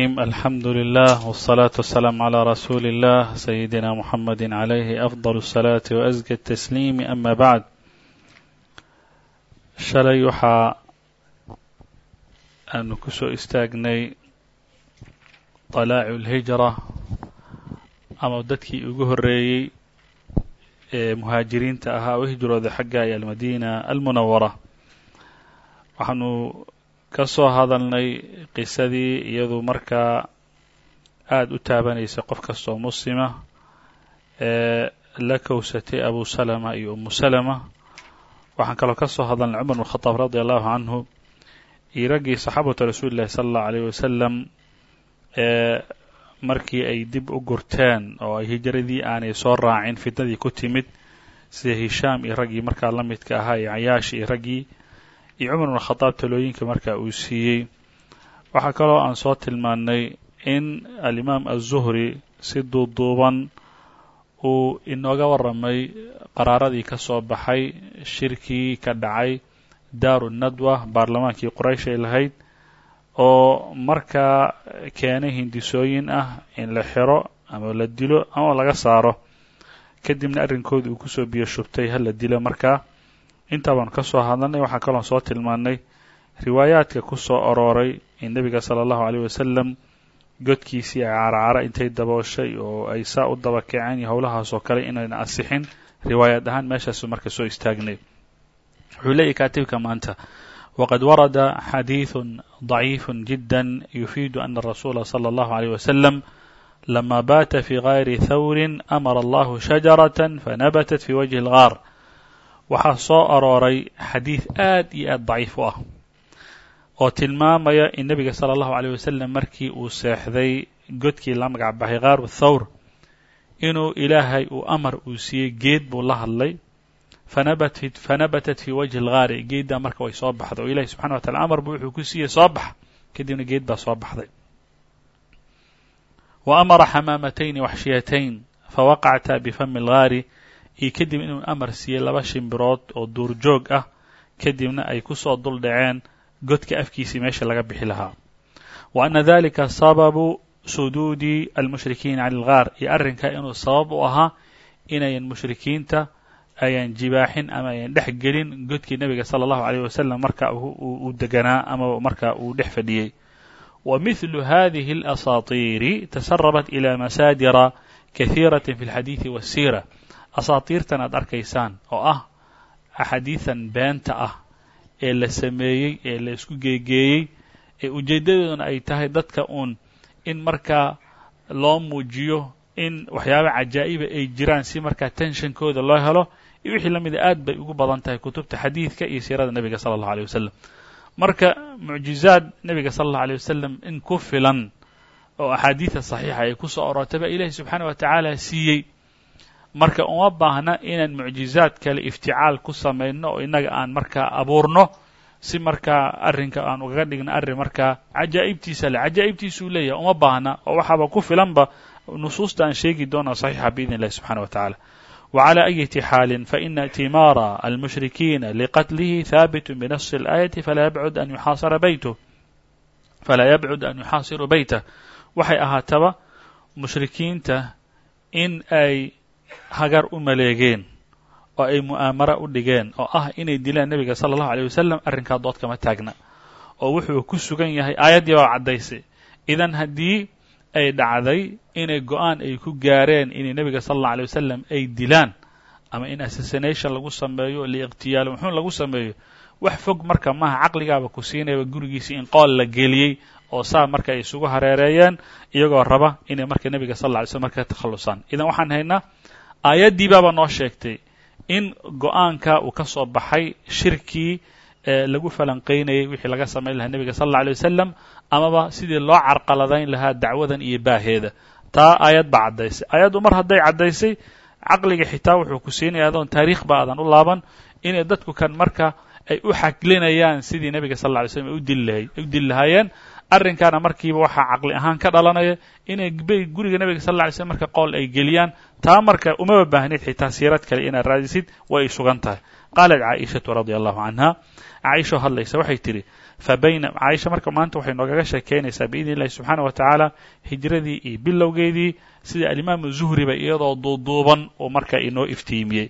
الحمد لله والصلاة والسلام على رسول الله سيدنا محمد عليه أفضل الصلاة وأزكى التسليم أما بعد shalay waxaa aanu ku soo istaagnay طalaacu اlhijra ama dadkii ugu horeeyey ee muhaajiriinta ahaa oo hijrooda xagga iyo almadina almunawara waxaanu ka soo hadalnay qisadii iyadu markaa aada u taabanaysa qof kastoo muslima ee la kowsatay abu salama iyo umu salama. Waxaan kaloo ka soo hadalnay cumar bn khadaab radi allahu canhu iyo raggii saxaabata rasuuli llahi sala allahu alayh wasalam ee markii ay dib u gurteen oo ay hijiradii aanay soo raacin fitnadii ku timid sida hishaam iyo raggii markaa la midka ahaa iyo cayaashi iyo raggii iyo cumar bn khadaab talooyinka marka uu siiyey. Waxaa kaloo aan soo tilmaannay in alimaam aلzuhri si duuduuban uu inooga warramay qaraaradii ka soo baxay shirkii ka dhacay daaru nadwa baarlamaankii qoraysh ay lahayd oo markaa keenay hindisooyin ah in la xiro ama la dilo ama laga saaro kadibna arrinkooda uu ku soo biyo shubtay ha la dilo markaa intaa baanu ka soo hadalnay waxaa kaloon soo tilmaannay riwaayaadka ku soo arooray in nebiga sala allahu alayh wasalam godkiisii ay caaracara intay dabooshay oo ay saa u daba kaceen iyo howlahaas oo kale inayna asixin riwaayaad ahaan meeshaasu marka soo istaagnay wuxuu leeyahy kaatibka maanta waqad warada xadiiثu ضaciif jida yufiidu ana الrasuula slى اllahu عalيه wasalam lama baata fi gayri thawri amara allahu shajaraة fanabatat fi wajhi اlgaar waxaa soo arooray xadiid aad iyo aad daciif u ah oo tilmaamaya in nebiga sala allahu caleyh wasalam markii uu seexday godkii la magac baxay khaaru thawr inuu ilaahay uu amar uu siiyey geed buu la hadlay. Fanabatat fi wajhi lghaari geeddaa marka way soo baxday oo ilahi subxana wa amar buu wuxuu ku siiyey soo bax kadibna geed baa soo baxday. Wa amara xamaamatayni waxshiyatayn fa waqacta bifami lghaari iyo kadib inuu amar siiyey laba shimbirood oo duurjoog ah kadibna ay ku soo dul dhaceen godka afkiisii meesha laga bixi lahaa. Wa anna dalika sababu suduudi almushrikiina cani ilgaar iyo arrinkaa inuu sabab u ahaa inayan mushrikiinta ayaan jibaaxin ama ayan dhex gelin godkii nebiga sala allahu calayh wasalam marka uu deganaa ama marka uu dhex fadhiyey wa mithlu hadihi alasaatiiri tasarabat ila masaajira kahiirati fi alxadiidi waasiira asaatiirtan aad arkaysaan oo ah axaadiidan beenta ah ee la sameeyey ee la isku geegeeyey ee ujeeddadooduna ay tahay dadka uun in markaa loo muujiyo in waxyaaba cajaa'iba ay jiraan si markaa tenshankooda loo helo iyo wixii la mida aad bay ugu badan tahay kutubta xadiidka iyo siirada nebiga sala allahu aleyh wasalam marka mucjizaad nebiga sala allahu aleyh wasalam in ku filan oo axaadiida saxiixa ay ku soo aroortay baa ilaahi subxaana wa tacaala siiyey marka uma baahna inaan mucjizaad kale ifticaal ku samayno oo innaga aan markaa abuurno si markaa arrinka aan ugaga dhigno arrin markaa cajaa'ibtiisa le cajaa'ibtiisuu leeyahay uma baahna oo waxaaba ku filanba nusuusta aan sheegi doona saxiixa biidn illahi subxana wa tacaala وعlى أyة xاal faإna اعtimaara الmushrikiina لqatlihi haaبit بنص الآية falaa yabcud an yuxaasira bayth falaa yabcud an yuxaasiru beytah waxay ahaataba mushrikiinta in ay hagar u maleegeen oo ay mu'aamara u dhigeen oo ah inay dilaan nebiga sala allahu aleyh wasalam arrinkaa dood kama taagna oo wuxuu ku sugan yahay aayaddii baa caddaysay idan haddii ay dhacday inay go'aan ay ku gaareen inay nebiga sala allah alay wasalam ay dilaan ama in assassination lagu sameeyo liiqhtiyaalo muxuun lagu sameeyo wax fog marka maaha caqligaaba ku siinayba gurigiisii in qool la geliyey oo saa marka ay isugu hareereeyeen iyagoo raba inay marka nebiga sal alla alay slm marka ka takhallusaan. Idan waxaan haynaa aayaddii baaba noo sheegtay in go'aanka uu ka soo baxay shirkii lagu falanqaynayay wixii laga samayn lahaa nebiga sal alla alay wasalam amaba sidii loo carqaladayn lahaa dacwadan iyo baaheeda. Taa aayad baa caddaysay. Aayaddu mar hadday caddaysay caqliga xitaa wuxuu ku siinaya adoon taariikh ba aadan u laaban inay dadku kan marka ay u xaglinayaan sidii nebiga sal alla alay slam u dili lahaayeen. Arrinkaana markiiba waxaa caqli ahaan ka dhalanaya inay guriga nebiga sal alla alay slm marka qool ay geliyaan taa marka umaba baahnid xitaa siirad kale inaad raadisid way sugan tahay. Qaalat caaishatu radia allahu canha caaisho hadlaysa waxay tidhi fa bayna caaisha marka maanta waxay noogaga sheekeynaysaa biidni illahi subxaana wa tacaala hijradii iyo bilowgeedii sida alimaamu zuhriba iyadoo duuduuban uu marka inoo iftiimiyey.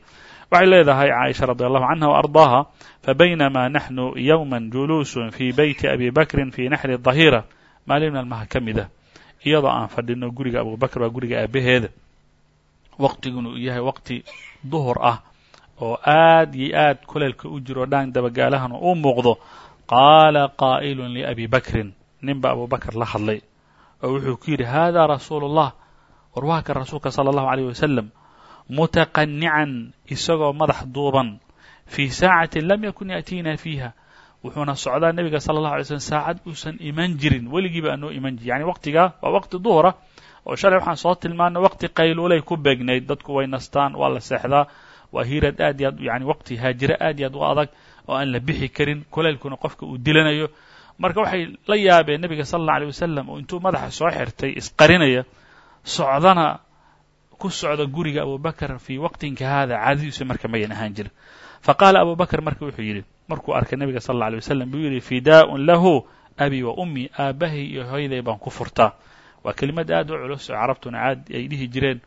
Waxay leedahay caaisha radi allahu canha وardaaha fabaynama naxnu yowma juluusun fii beyti abi bakrin fii naxri dahira maalin maalmaha ka mid ah iyadoo aan fadhino guriga abu bakr waa guriga aabaheeda waqtiguna uu yahay waqti duhur ah oo aad iyo aad kulaylka u jiro dhaan dabagaalahana uu muuqdo qaala qaa'ilun liabi bakrin. Ninba abubakr la hadlay oo wuxuu ku yidhi haadaa rasuulu اllah war waa rasuulka sala allahu alayh wasalam mutaqanican isagoo madax duuban fii saacatin lam yakun ya'tiina fiiha. Wuxuuna socdaa nebiga sala allahu alay slm saacad uusan iman jirin weligiiba anoo iman jirin yani waqtigaa waa waqti duhura oo shalay waxaan soo tilmaanay waqti qayluulay ku beegnayd. Dadku way nastaan waa la seexdaa waa hiirad aad iyo aad yani waqti haajiro aad iyo aad u adag oo aan la bixi karin kulaylkuna qofka uu dilanayo. Marka waxay la yaabeen nebiga sala allah alay wasalam oo intuu madaxa soo xirtay isqarinaya socdana ku socda guriga abubakr fii waqtinka hada caadadiisu marka mayan ahaan jirin faqaala abu bakr marka wuxuu yidhi markuu arkay nebiga sal alla alay wasalam buu yidhi fidaa'un lahu abi wa ummi aabbahay iyo hooyaday baan ku furtaa waa kelimad aad u culus oo carabtuna caad ay dhihi jireen.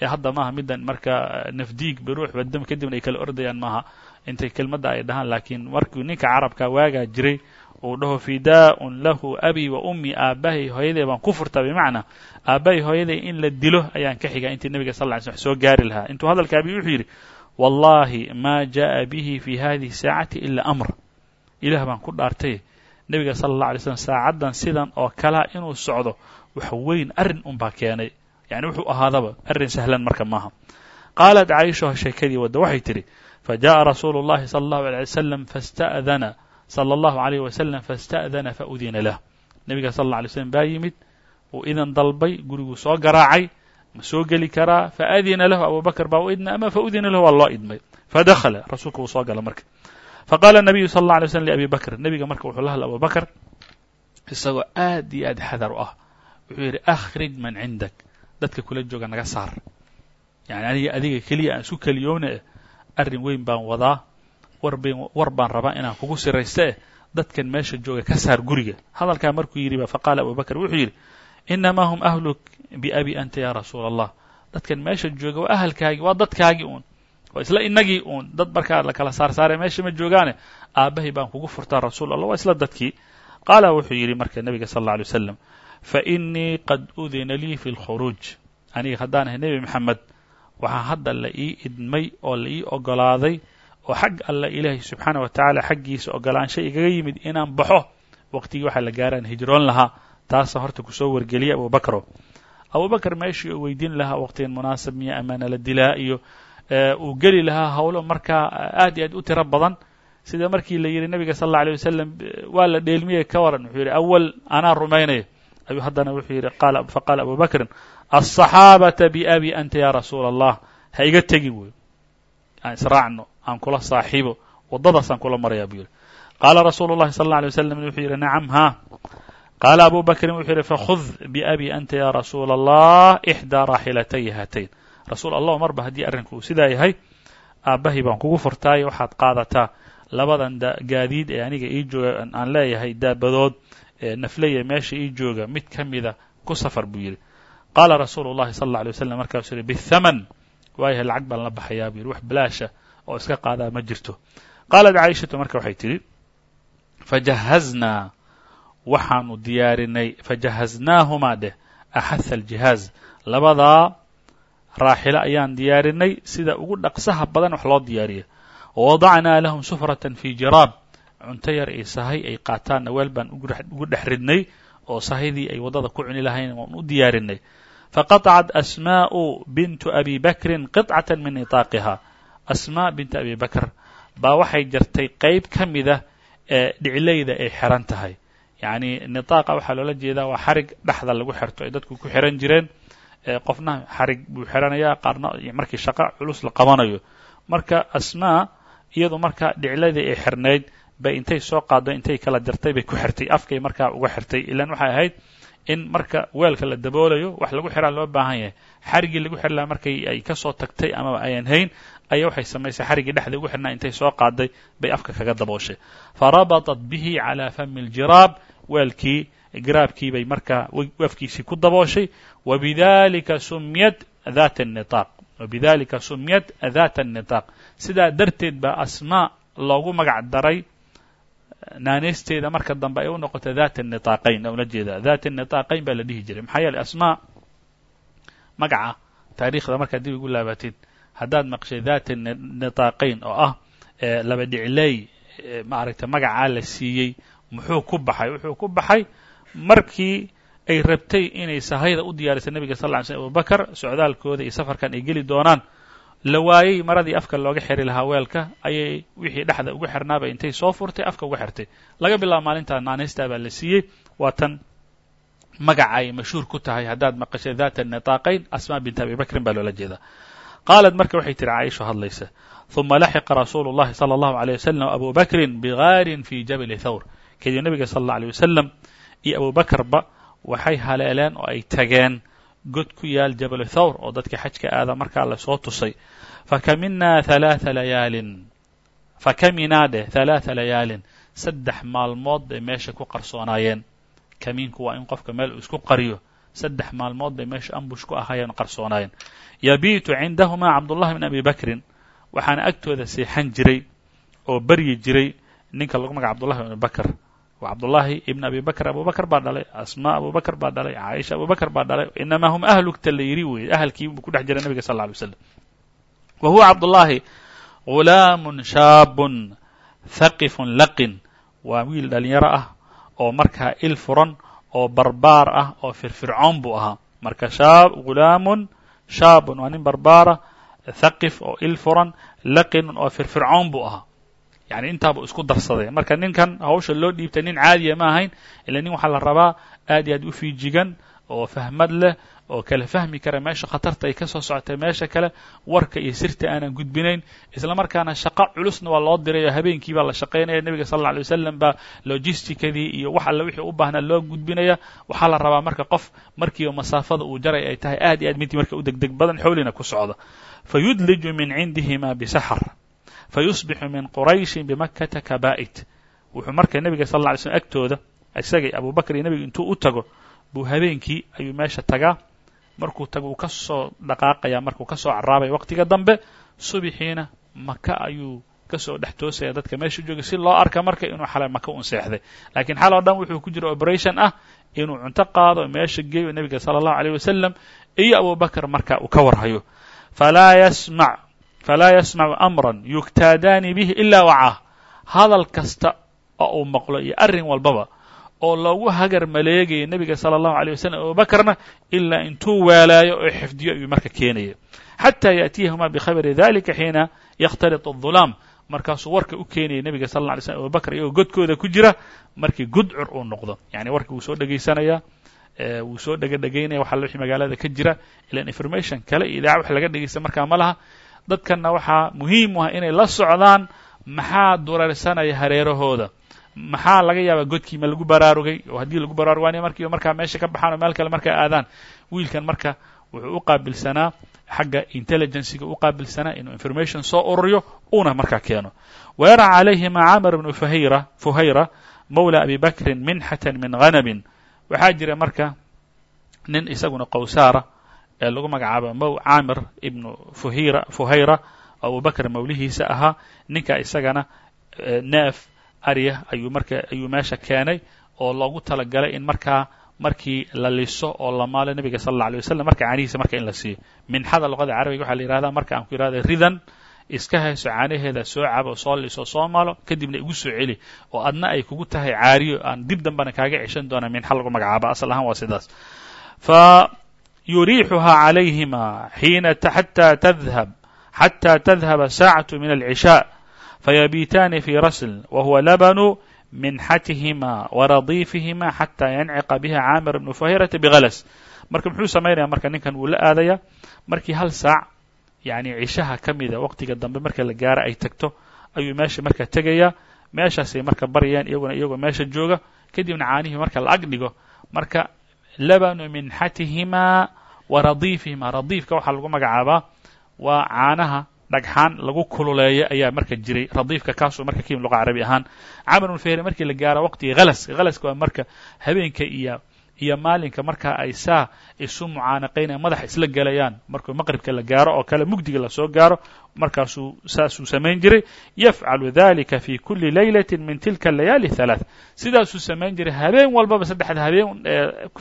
Ee hadda maaha middan marka nafdiig biruux badam kadibna ay kala ordayaan maaha. Intay kelmadda ay dhahaan laakiin markuu ninka carabka waagaa jiray uu dhaho fidaa'un lahu abi wa ummi aabbahay hooyaday baan ku furtaa bimacnaa aabbahay hooyaday in la dilo ayaan ka xigaa intii nebiga sal ly slm soo gaari lahaa. Intuu hadalka abi wuxuu yidhi wallahi ma jaءa bihi fi hadihi saacati ila amr. Ilaah baan ku dhaartay. Nebiga sala allah alay slam saacaddan sidan oo kalea inuu socdo wax weyn arrin unbaa keenay yani wuxuu ahaadaba arrin sahlan marka maaha qaalat caisha sheekadii wadda waxay tidhi fajaءa rasuulu اllahi salى اllahu alيه wasalam fasta'dana salى اllahu عalayh wasalam faاsta'dana faudina lah nebiga sal اlla alay slam baa yimid uu idan dalbay guriguu soo garaacay ma soo geli karaa faadina lahu abu bakr baa u idna ama faudina lahu waa loo idmay fadakhala rasuulka uu soo gala marka faqaala الnabiyu sal اlه alay slm liabi bakr nebiga marka wuxuu la hadla abu bakr isagoo aad iyo aad xadar u ah wuxuu yidhi akhrij man cindak. Dadka kula jooga naga saar. Yani aniga adiga keliya aan isku keliyoona eh arrin weyn baan wadaa. Warban war baan rabaa inaan kugu siraysta eh dadkan meesha jooga ka saar guriga. Hadalkaa markuu yidhi ba faqaala abu bakr wuxuu yidhi inamaa hum ahluk biabi anta ya rasuula allah dadkan meesha jooga waa ahalkaagii waa dadkaagii uun. Waa isla inagii uun. Dad markaa la kala saar saare meesha ma joogaane aabbahay baan kugu furtaa rasuul allah waa isla dadkii. Qaala wuxuu yidhi marka nebiga sal alla alay wasalam fainii qad udina lii fi lkhuruuj. Aniga haddaan ahay nebi maxamed waxaa hadda la ii idmay oo la ii ogolaaday oo xag alla ilaahay subxaana wa tacaala xaggiisa ogolaansha igaga yimid inaan baxo. Waqtigii waxaa la gaaraan hijroon lahaa taasa horta ku soo wargeliyay abu bakro abu bakr meeshii uu weydiin lahaa waqtigan munaasab miya amaana la dilaa iyo uu geli lahaa howlo markaa aad iyo aad u tiro badan. Sida markii la yidhi nebiga sal alla alay wasalam waa la dheelmiyey ka waran. Wuxuu yidhi awal anaa rumaynaya ayuu haddana wuxuu yidhi faqaala abu bakrin alصaxaabata biabi anta ya rasuula allah ha iga tegin wey aan israacno aan kula saaxiibo waddadaasaan kula maraya buu yidhi qaala rasuulu اllahi sal اlla alay waslam wuxuu yidhi nacam ha qaala abu bakrin wuxuu yidhi fakhud biabi anta ya rasuula allah ixdaa raaxilatay hatayn rasuul allah marba haddii arrinku uu sidaa yahay aabbahay baan kugu furtaayo waxaad qaadataa labadan gaadiid ee aniga ii jooga aan leeyahay daabadood ee nafleya meesha ii jooga mid ka mida ku safar buu yidhi. Qaala rasuulu llahi sal alla alay waslam markaasuu yidhi bithaman. Waayahay lacag baan la baxayaa buu yidhi wax bilaasha oo iska qaadaa ma jirto. Qaalat caishatu marka waxay tidhi fajahaznaa waxaanu diyaarinay fajahaznaahumaa dheh axaha aljihaaz. Labadaa raaxilo ayaan diyaarinay sida ugu dhaqsaha badan wax loo diyaariya wawadacnaa lahum sufratan fii jiraab cunto yar iyo sahay ay qaataanna weel baan ugu dhex ridnay oo sahaydii ay waddada ku cuni lahayn waan u diyaarinay. Faqaطcat asmaa'u bintu abi bakrin qiطcata min nitaaqiha asmaa bintu abi bakr baa waxay jartay qayb ka mida ee dhiclayda ay xiran tahay. Yacni nitaaqa waxaa loola jeedaa waa xarig dhexda lagu xirto ay dadku ku xiran jireen qofna xarig buu xiranayaa qaarna markii shaqo culus la qabanayo. Marka asmaa iyadu marka dhicladii ay xirnayd bay intay soo qaaddo intay kala jartay bay ku xirtay. Afkay markaa uga xirtay. Ilaan waxay ahayd in marka weelka la daboolayo wax lagu xiraa loo baahan yahay. Xarigii lagu xiri lahaa markay ay ka soo tagtay amaba ayaan hayn ayaa waxay samaysay xariggii dhexda ugu xirnaa intay soo qaaday bay afka kaga dabooshay. Farabatat bihi calaa fami ljiraab weelkii jiraabkii bay markaa afkiisii ku dabooshay. Wabidalika sumyad dhat nitaq wabidalika sumyad dhat الnitaq sidaa darteed baa asmaa loogu magac daray naaneysteeda marka dambe ay u noqoto dat الniطaaqayn ula jeeda dat الniطaaqayn baa la dhihi jiray maxaa yeeley asmaa magaca taariikhda markaad dib igu laabatid haddaad maqshay daati nitaaqayn oo ah laba dhicley maaragtay magacaa la siiyey muxuu ku baxay wuxuu ku baxay markii ay rabtay inay sahayda u diyaarisa nebiga sal lla ly slm abubakar socdaalkooda iyo safarkan ay geli doonaan la waayey maradii afka looga xiri lahaa weelka ayay wixii dhexda ugu xirnaaba intay soo furtay afka uga xirtay laga bilaabo maalintaa naanaystaa baa la siiyey waa tan magaca ay mashhuur ku tahay haddaad maqashay daata nitaaqayn asmaa bint abi bakrin baa loola jeedaa qaalat marka waxay tihi caaisho hadlaysa ثuma laxiqa rasuulu الlahi salى الlahu عalيه waslm abu bakrin bigaarin fi jabali thawr kadib nebiga sal اlه alيه wasalam iyo abu bakrba waxay haleeleen oo ay tageen god ku yaal jabal thawr oo dadka xajka aada markaa la soo tusay. Fakaminaa halaaa layaalin. Fakaminaa dheh halaaa layaalin. Saddex maalmood bay meesha ku qarsoonaayeen. Kamiinku waa in qofka meel uu isku qariyo. Saddex maalmood bay meesha ambush ku ahaayeen qarsoonaayeen. Yabiitu cindahumaa cabdullahi bn abi bakrin. Waxaana agtooda seexan jiray oo baryi jiray ninka lagu magac abdullahi bn abibakr cabdullaahi ibn abi bakr abu bakr baa dhalay asmaa abu bakr baa dhalay caaisha abu bakr baa dhalay inamaa hum ahlugta la yidhi weeye ahalkii buu ku dhex jiray nebiga sal lla alay slam wa huwa cabdullaahi ghulaamun shaabun haqifun laqin. Waa wiil dhalinyaro ah oo markaa il furan oo barbaar ah oo firfircoon buu ahaa. Marka shaab ghulaamun shaabun waa nin barbaara thaqif oo il furan laqinun oo firfircoon buu ahaa yani intaabuu isku darsaday. Marka ninkan hawsha loo dhiibtay nin caadiya ma ahayn ila nin waxaa la rabaa aad iyo aad u fiijigan oo fahmad leh oo kala fahmi kara meesha khatarta ay ka soo socotay meesha kale warka iyo sirta aanan gudbinayn isla markaana shaqo culusna waa loo diray oo habeenkii baa la shaqaynaya. Nebiga sal alla alay wasalam baa logisticadii iyo wax alle wixii u baahnaa loo gudbinaya. Waxaa la rabaa marka qof markiiba masaafada uu jaray ay tahay aad iyo aad midii marka u degdeg badan xowlina ku socda. Fayudliju min cindihima bisaxr fayusbixu min qurayshin bimakkata kaba'it wuxuu marka nebiga sal alla alay slm agtooda isagay abu bakr iyo nebiga intuu u tago buu habeenkii ayuu meesha tagaa markuu tago uu ka soo dhaqaaqaya markuu ka soo carraabaya waqtiga dambe subixiina maka ayuu ka soo dhex toosaya dadka meesha jooga si loo arka marka inuu xalay maka un seexday laakiin xal dhan wuxuu ku jira operation ah inuu cunto qaado meesha geeyo nebiga sala allahu aleyh wasalam iyo abu bakr marka uu ka warhayo falaa yasmac falaa yasmacu amran yugtaadaani bihi ilaa wacaa hadal kasta oo uu maqlo iyo arrin walbaba oo loogu hagar maleegaya nebiga sala allahu aleyh wasalam abubakarna ilaa intuu waalaayo oo xifdiyo ayuu marka keenaya xataa yaأtiyahuma bikhabari dalika xiina yakhtaliط الظulaam markaasuu warka u keenaya nebiga sal lla alay slm abubakr iyagoo godkooda ku jira markii gudcur uu noqdo yani warkii wuu soo dhegaysanaya wuu soo dhega dhegaynaya waxa wixii magaalada ka jira ilan information kale iyo idaaca wax laga dhegaysta markaa ma laha dadkanna waxaa muhiim u ah inay la socdaan maxaa durarsanaya hareerahooda. Maxaa laga yaabaa godkii ma lagu baraarugay? Oo haddii lagu baraarugaanaya markiiba markaa meesha ka baxaan oo meel kale markaa aadaan. Wiilkan marka wuxuu u qaabilsanaa xagga intelligenciga u qaabilsanaa inuu information soo ururiyo uuna markaa keeno. Wayara calayhima camar bnu fuhayra fuhayra mawla abi bakrin minxatan min ghanabin. Waxaa jira marka nin isaguna qowsaara ee lagu magacaabo mow camir ibnu fuhira fuhayra abubakr mawlihiisa ahaa. Ninka isagana neef arya ayuu marka ayuu meesha keenay oo loogu talagalay in markaa markii la liso oo la maalo nebiga sal alla alay wasalam marka caanihiisa marka in la siiyo. Minxada luqada carabiga waxaa la yihahdaa marka aan ku yihahda ridan iska hayso caanaheeda soo cabo soo liso soo maalo kadibna igu soo celi. Oo adna ay kugu tahay caariyo aan dib dambana kaaga ceshan doona minxa lagu magacaaba asal ahaan waa sidaas. Fa yuriixuha calayhima xiina xataa tadhab xataa tadhaba saacatu min alcishaa fayabiitaani fi rasl wa huwa labanu minxatihima waradiifihima xataa yanciqa biha caamir bnu fuhayrata bigalas marka muxuu samaynaya marka ninkan wuu la aadaya markii hal saac yani cishaha ka mida waqtiga dambe marka la gaaro ay tagto ayuu meesha marka tegaya meeshaasay marka baryayaan iyaguna iyagoo meesha jooga kadibna caanihii marka la ag dhigo marka labanu minxatihimaa wa radiifihimaa radiifka waxaa lagu magacaabaa waa caanaha dhagxaan lagu kululeeya ayaa marka jiray. Radiifka kaasoo marka ka yimid luqa carabi ahaan. Camalulfehri markii la gaaro waqtigii halaska halaska waa marka habeenka iyo iyo maalinka marka ay saa isu mucaanaqaynaya madaxa isla gelayaan markuu maqribka la gaaro oo kale mugdiga la soo gaaro markaasuu saasuu samayn jiray. Yafcalu dalika fi kuli laylati min tilka alayaali halaath sidaasuu samayn jiray habeen walbaba saddexda habeen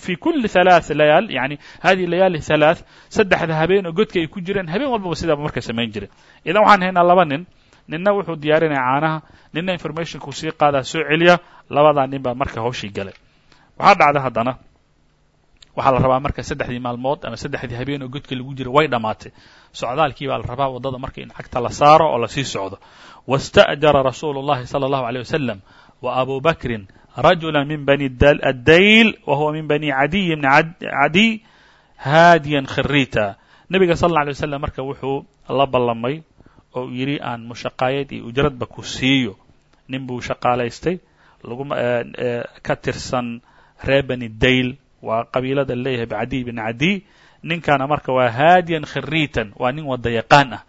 fi kuli halaath layaal yani hadihi layaali halaath saddexda habeen oo godka ay ku jireen habeen walbaba sidaaba marka samayn jiray. Idan waxaan haynaa laba nin. Ninna wuxuu diyaarinaya caanaha. Ninna informationkuu sii qaadaa soo celiya. Labadaa nin baa marka hawshii galay. Waxaa dhacda haddana waxaa la rabaa marka saddexdii maalmood ama saddexdii habeen oo godka lagu jiro way dhammaatay socdaalkii baa la rabaa waddada marka in cagta la saaro oo lasii socdo wاsta'jara rasuulu الlahi salى الlahu عalيه wasalam wa abu bakrin rajula min bani addayl wa huwa min bani cadiy bni cadiy haadiyan khirita nebiga sal اlla alay wasalam marka wuxuu la ballamay oo uu yidhi aan mushaqaayad iyo ujradba ku siiyo nin buu shaqaalaystay lagu ka tirsan reer bani dayl waa qabiilada leeyahay bcadiy bn cadiy ninkana marka waa haadiyan khiriitan waa nin wada yaqaan ah.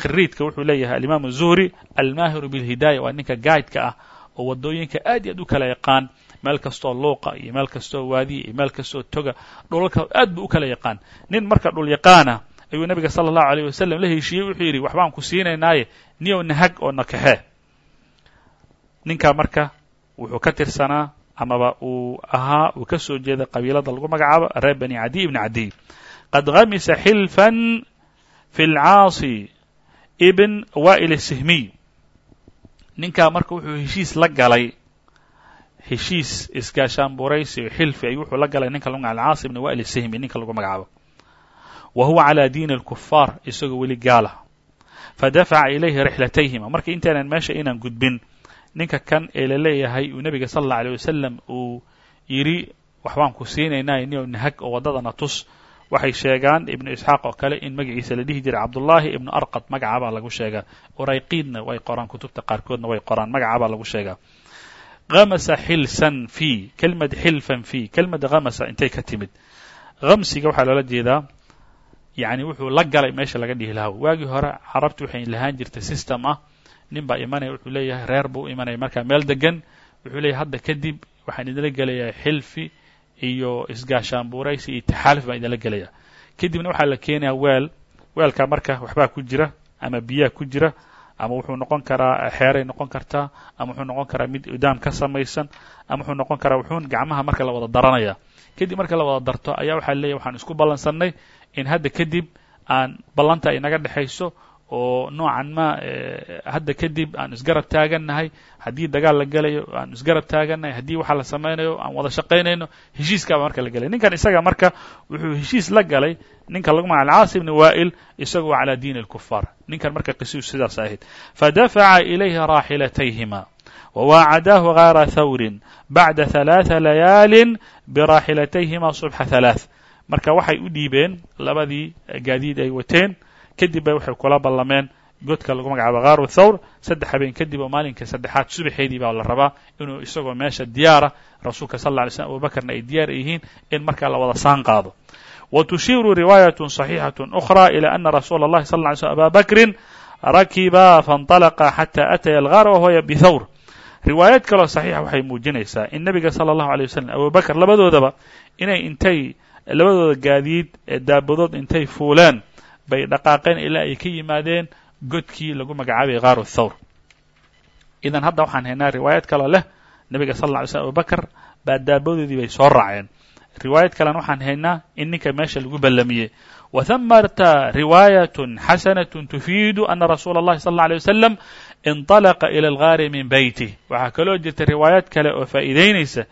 Khiriidka wuxuu leeyahay alimaamu zuhri almaahiru bilhidaaya waa ninka gaidka ah oo waddooyinka aad iyo aad u kala yaqaan meel kastoo luuqa iyo meel kastoo waadiya iyo meel kastoo toga dhulalka aad buu u kala yaqaan. Nin marka dhul yaqaana ayuu nabiga sala allahu alayh wasalam la heshiiyey wuxuu yidhi waxbaan ku siinaynaaye niyow nahag oo na kaxe ninkaa marka wuxuu ka tirsanaa amaba uu ahaa uu ka soo jeeda qabiilada lagu magacaabo reer bani cadiy ibni cadiy qad gamisa xilfan fi lcaasi ibn wa'il sihmiy ninkaa marka wuxuu heshiis la galay heshiis isgaashaanburaysi o xilfi ayuu wuxuu la galay ninka lagu magaca alcaasi ibn wa'il sihmi ninka lagu magacaabo wa huwa calى diini اlkufaar isagoo weli gaala fadafaca ilayhi rixlatayhima marka intaanan meesha inaan gudbin ninka kan ee la leeyahay uu nebiga sala allah alيyh wasalam uu yidhi waxbaan ku siinaynaa niyow nahag oo waddadana tus waxay sheegaan ibnu isxaaq oo kale in magaciisa la dhihi jiray cabdullaahi ibnu arqad. Magacabaa lagu sheegaa. Urayqiidna way qoraan kutubta qaarkoodna way qoraan. Magacabaa lagu sheegaa. Hamasa xilsan fi kelmad xilfan fi kelmada hamasa intay ka timid. Hamsiga waxaa loola jeedaa yani wuxuu la galay meesha laga dhihi lahaa. Waagii hore carabtu waxay lahaan jirtay system ah. Nin baa imanaya wuxuu leeyahay reer buu imanaya. Markaa meel degan wuxuu leeyahay hadda kadib waxaan idinla gelayaa xilfi iyo isgaashaanbuuraysi iyo taxaaluf baan idinla gelaya kadibna waxaa la keenayaa weel weelkaa marka waxbaa ku jira ama biyaha ku jira ama wuxuu noqon karaa xeeray noqon kartaa ama wuxuu noqon karaa mid idaam ka samaysan ama wuxuu noqon karaa wuxuun gacmaha marka la wada daranaya. Kadib marka la wada darto ayaa waxaa leeyahy waxaan isku ballansannay in hadda kadib aan ballanta inaga dhexayso oo noocan ma hadda kadib aan isgarab taagannahay haddii dagaal la gelayo aan isgarab taagannahay haddii waxaa la samaynayo aan wada shaqaynayno heshiiskaaba marka la gelay ninkan isaga marka wuxuu heshiis la galay ninka lagu magaca alcaasi ibni wa'il isagoo calaa diini اlkufaar ninkan marka qisidu sidaas ahayd fadafaca ilayhi raaxilatayhima wwaacadaahu gaara hawrin bacda ثalaaثa layaalin biraaxilatayhima subxa ثalaaث marka waxay u dhiibeen labadii gaadiid ay wateen kadib bay waxay kula ballameen godka lagu magacaabo khaaru thawr saddex habeen kadib oo maalinka saddexaad subaxeedii baa la rabaa inuu isagoo meesha diyaara rasuulka sal lla alay slm abubakarna ay diyaar yihiin in markaa la wada saan qaado wa tushiiru riwaayaة صaxiixaة أخrى ilى ana rasuula اllahi sal lla ly slm aba bakrin rakiba faاnطalaqa xata ataya algaar wahuwa bithawr riwaayad kaloo saxiixa waxay muujinaysaa in nebiga sala allahu alay wasalam abubakar labadoodaba inay intay labadooda gaadiid ee daabadood intay fuuleen bay dhaqaaqeen ilaa ay ka yimaadeen godkii lagu magacaabay kaaru thawr. Idan hadda waxaan haynaa riwaayad kaloo leh. Nebiga sal lla ly slam abubakar baa daabadoodii bay soo raaceen. Riwaayad kalena waxaan haynaa in ninka meesha lagu ballamiyey. Wa hamarta riwaayat xasanat tufiidu ana rasuula اllahi sal alla alay wasalam inطalaqa ila algaari min beytih waxaa kaloo jirta riwaayad kale oo faa'iidaynaysa.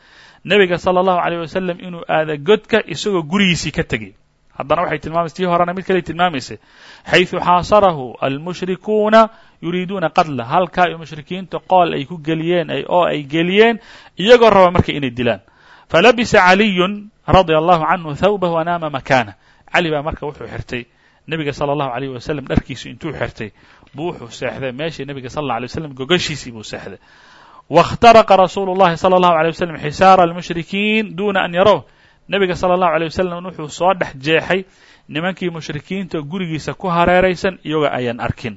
Nebiga sala allahu alayh wasalam inuu aada godka isagoo gurigiisii ka tegay haddana waxay tilmaamaysa tii horena mid kale tilmaamaysa xayثu xaasarahu almushrikuuna yuriiduuna qatla halkaa iyo mushrikiinta qool ay ku geliyeen oo ay geliyeen iyagoo raba marka inay dilaan falabisa عaliyu radي الlahu canhu ثawbه وanaama makaanه cali baa marka wuxuu xirtay nebiga sala allahu alayh wasalam dharkiisu intuu xirtay buu wuxuu seexday meeshii nebiga sal alla alay waslam gogashiisii buu seexday wakhtaraqa rasuulu llahi sala allahu alay wasalam xisaara almushrikiin duuna an yarow nebiga sala allahu alay wasalam wuxuu soo dhex jeexay nimankii mushrikiinta gurigiisa ku hareeraysan iyagoo ayaan arkin.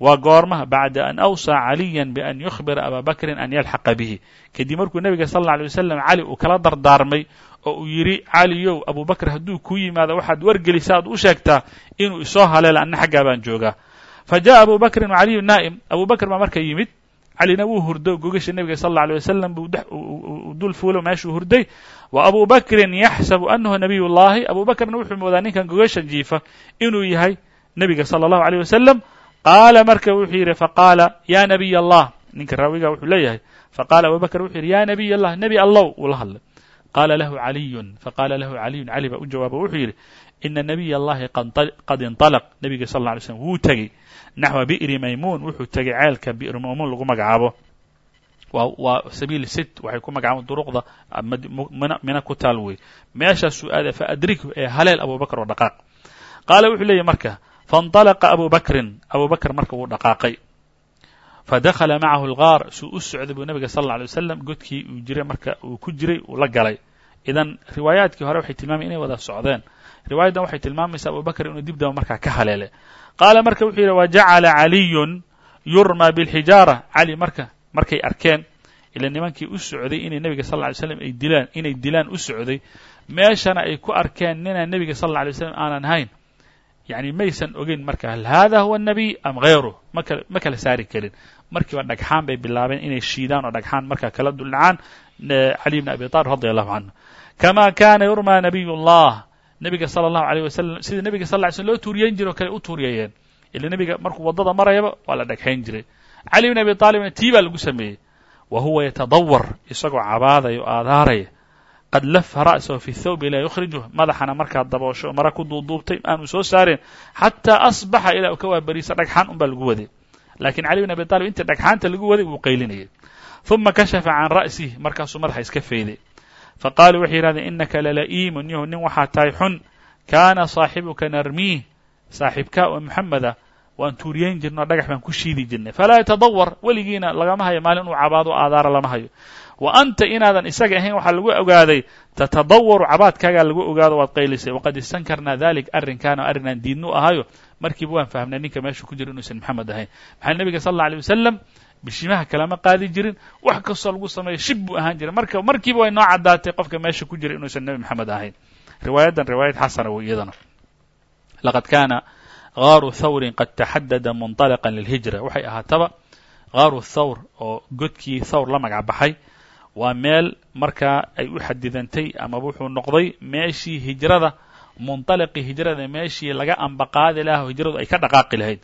Waa goorma bacda an awsaa caliyan bian yukhbira abaa bakrin an yalxaqa bihi. Kadib markuu nebiga sal alla alay wasalam cali uu kala dardaarmay oo uu yidhi caliyow abubakr hadduu kuu yimaado waxaad wargelisa aad u sheegtaa inuu isoo haleela anna xaggaa baan joogaa. Fa jaءa abu bakrin wacaliyu naa'im. Abu bakr baa marka yimid calina wuu hurdo gogasha nebiga sal alla alay wasalam buu dul fuulo meeshuu hurday wa abu bakrin yaxsabu anahu nabiy llahi abu bakrna wuxuu moodaa ninkan gogasha jiifa inuu yahay nebiga salى allahu alيyh wasalam qaala marka wuxuu yidhi faqaala ya nabiy allah ninka raawiga wuxuu leeyahay faqala abu bakr wuxuu yidhi ya nabiy allah nebi allow uu la hadlay qaala lahu caliyun faqaala lahu caliyun cali baa u jawaaba wuxuu yidhi ina nabiy allahi qad inطalq nebiga sal lla alay slm wuu tegey naxwa bi'ri maymuun wuxuu tegey ceelka bi'ri maymuun lagu magacaabo waa sabiil sit waxay ku magacaabaan duruqda mina ku taal wey meeshaasuu aaday faadrikhu ee haleel abu bakr oo dhaqaaq qaala wuxuu leeyahy marka faاnطalaqa abu bakrin abu bakr marka wuu dhaqaaqay fadakhala macahu اlgaar suu u socday buu nebiga sal اlla alay wasalam godkii uu jiray marka uu ku jiray uu la galay idan riwaayaadkii hore waxay tilmaamayan inay wada socdeen riwaayadan waxay tilmaamaysaa abubakr inuu dib damba markaa ka haleelay qaala marka wuxuu yidhi wajacala caliyun yurma bilxijaara. Cali marka markay arkeen ila nimankii u socday inay nebiga sal lla slam ay dilaan inay dilaan u socday meeshana ay ku arkeen ninaan nebiga sal alla alay slam aanan hayn. Yacni maysan ogeyn marka hal hada huwa annabiy am hayru ma kal kala saari karin. Markiiba dhagxaan bay bilaabeen inay shiidaan oo dhagxaan marka kala duldhacaan cali bni abi taalib radi allahu canhu kama kana yurma nabiy llah nebiga salى اllahu alيyh wasalam sida nebiga sal ly slm loo tuuriyeyn jire o kale u tuuriyayeen ila nebiga markuu waddada marayaba waa la dhagxayn jiray cali bn abi طaalibna tii baa lagu sameeyey wa huwa yatadawar isagoo cabaadaya o aadaaraya qad lafa ra'sahu fi thawbi laa yukhrijuh madaxana markaa daboosho mara ku duuduubtay aanu soo saareen xataa asbaxa ilaa uu ka waabariisa dhagxaan un baa lagu waday lakiin cali bn abi طalib intii dhagxaanta lagu waday wuu qaylinayay ثuma kashafa can ra'sih markaasuu madaxa iska fayday faqaaluu waxay yihahdeen inaka lala'iimun yahu nin waxaa tahay xun kaana saaxibuka narmiih saaxiibkaa oo moxameda waan tuuriyeyn jirna o dhagax baan ku shiidi jirnay falaa yatadawar weligiina lagama hayo maalin uu cabaado aadaara lama hayo wa anta inaadan isaga ahayn waxaa lagu ogaaday tatadawaru cabaadkaagaa lagu ogaado waad qaylisay waqad istankarnaa dalik arrinkaana arrinaan diidnu ahayo markiiba waan fahmnay ninka meesha ku jira inuusan moxamed ahayn maxaa nebiga sal alla alay wasalam bishimaha kalama qaadi jirin wax kastoo lagu sameeyo shib buu ahaan jiray. Marka markiiba way noo caddaatay qofka meesha ku jira inuusan nebi moxamed ahayn. Riwaayaddan riwaayad xasana wey iyadana. Laqad kaana gaaru thawrin qad taxadada munطalaqan lilhijra. Waxay ahaataba gaaru thawr oo godkii thawr la magac baxay waa meel markaa ay u xadidantay amaba wuxuu noqday meeshii hijrada munطalaqii hijrada meeshii laga ambaqaadi laha o hijradu ay ka dhaqaaqi lahayd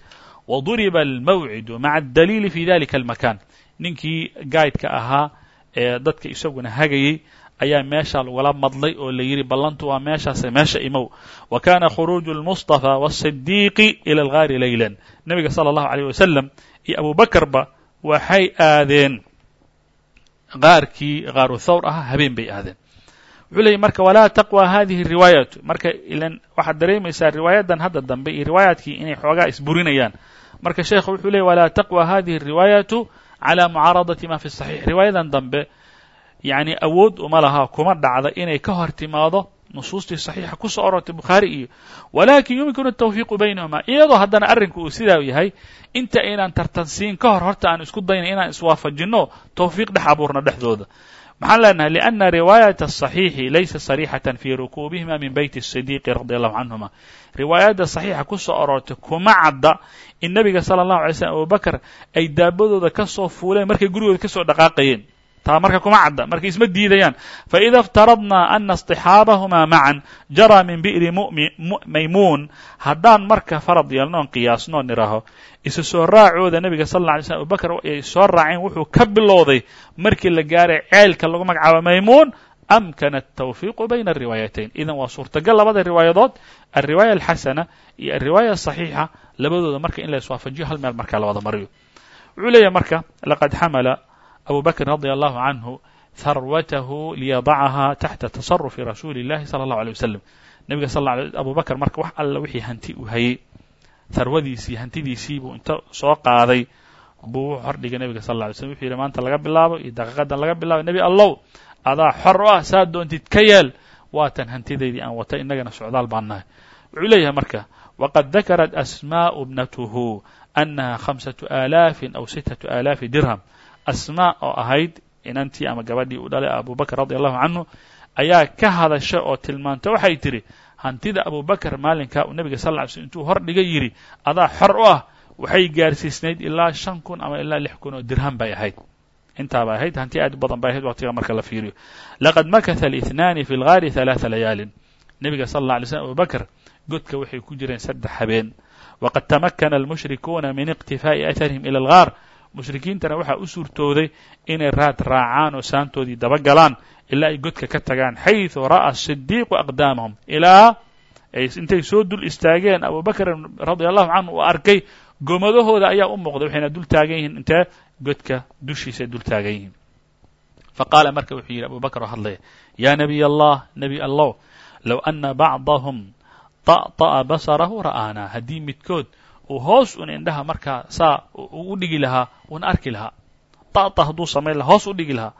waduriba almawcidu maca adaliili fi dalika almakan ninkii gaydka ahaa ee dadka isaguna hagayey ayaa meesha lagula madlay oo la yidhi ballantu waa meeshaase meesha imow wa kana khuruuju اlmustafa wالصidiiqi ila algaari laylan nebiga salى اllahu alيyh wasalam iyo abu bakrba waxay aadeen qaarkii qaaru thawr ahaa habeen bay aadeen wuxuu leeyay marka walaa taqwى hadihi riwaayatu marka ilan waxaad dareemaysaa riwaayaddan hadda dambe iyo riwaayaadkii inay xoogaa isburinayaan marka sheekhu wuxuu leeyay walaa taqwى hadihi الriwaayatu calى mucaaradati ma fi الصaxiix riwaayadan dambe yacni awood uma laha kuma dhacda inay ka hor timaado nusuustii saxiixa ku soo orortay bukhaari iyo walakin yumkinu الtawfiiqu baynahuma iyadoo haddana arrinku uu sidaa yahay inta aynaan tartansiin ka hor horta aan isku dayna inaan iswaafajinno tawfiiq dhex abuurna dhexdooda maxaan leenahay liأna riwaayaة الصaxiixi laysa sarيixaة fi rukuubihima min beyt الصidiiqi radi allahu canهuma riwaayadda صaxiixa ku soo aroortay kuma cadda in nebiga salى الlahu alay slm abubakr ay daabadooda ka soo fuuleen markay gurigooda ka soo dhaqaaqayeen taa marka kuma cadda marka isma diidayaan faإida اftaradnaa ana اصطixaabahumaa macan jaraa min bi'ri maymuun haddaan marka farad yeelnoon qiyaasnoo niraho isu soo raacooda nebiga sal lla alay slm abubakr ay soo raaceen wuxuu ka bilowday markii la gaaray ceelka lagu magacaabo maymuun amkana الtawfiiqu bayna الriwaayatayn idan waa suurtagal labada riwaayadood alriwaaya alxasana iyo alriwaaya asaxiixa labadooda marka in la iswaafajiyo hal meel markaa la wada mariyo wuxuu leeyahay marka laqad xamala abu bakrin radi allahu canhu harwatahu liyadacaha taxta tasarufi rasuuli اllahi salى اllahu alيه wasalam nebiga sal abu bakr marka wax alla wixii hanti uu hayey harwadiisii hantidiisii buu inta soo qaaday buu wuxuu hordhigay nebiga sal lla alay slm wuxuu yidhi maanta laga bilaabo iyo daqiiqadan laga bilaabo nebi allow adaa xor u ah saa doontid ka yeel waatan hantidaydii aan watay innagana socdaal baan nahay wuxuu leeyahay marka waqad dakarat asmaa'u ibnatuhu annaha khamsatu aalaafin aw sittatu aalaafi dirham asmaa oo ahayd inantii ama gabadhii uu dhalay abubakr radi allahu canhu ayaa ka hadasha oo tilmaanta waxay tidhi hantida abubakar maalinkaa uu nebiga sal ly slm intuu hor dhiga yidhi adaa xor u ah waxay gaarsiisnayd ilaa shan kun ama ilaa lix kun oo dirham bay ahayd intaa bay ahayd hanti aad u badan bay ahayd waqtiga marka la fiiriyo laqad makatha الاثnaani fi اlgaari ثalaaثa layaalin nebiga sal اlla alay slm abubakr godka waxay ku jireen saddex habeen waqad tamakana almushrikuuna min iqtifaa'i aharihim ila algaar mushrikiintana waxaa u suurtooday inay raad raacaan oo saantoodii daba galaan ilaa ay godka ka tagaan xayثu ra'a sidiiqu aqdaamahum ilaa ay intay soo dul istaageen abubakr radia allahu canhu uu arkay gomadahooda ayaa u muuqday waxayna dul taagan yihiin intee godka dushiisa dul taagan yihiin faqaala marka wuxuu yidhi abubakr oo hadlaya yaa nabiy allah nebi allow low ana bacdahum طa'طa'a basarahu ra'aanaa haddii midkood uu hoos un indhaha markaa saa u dhigi lahaa uuna arki lahaa ta'ta hadduu samayn lahaa hoos u dhigi lahaa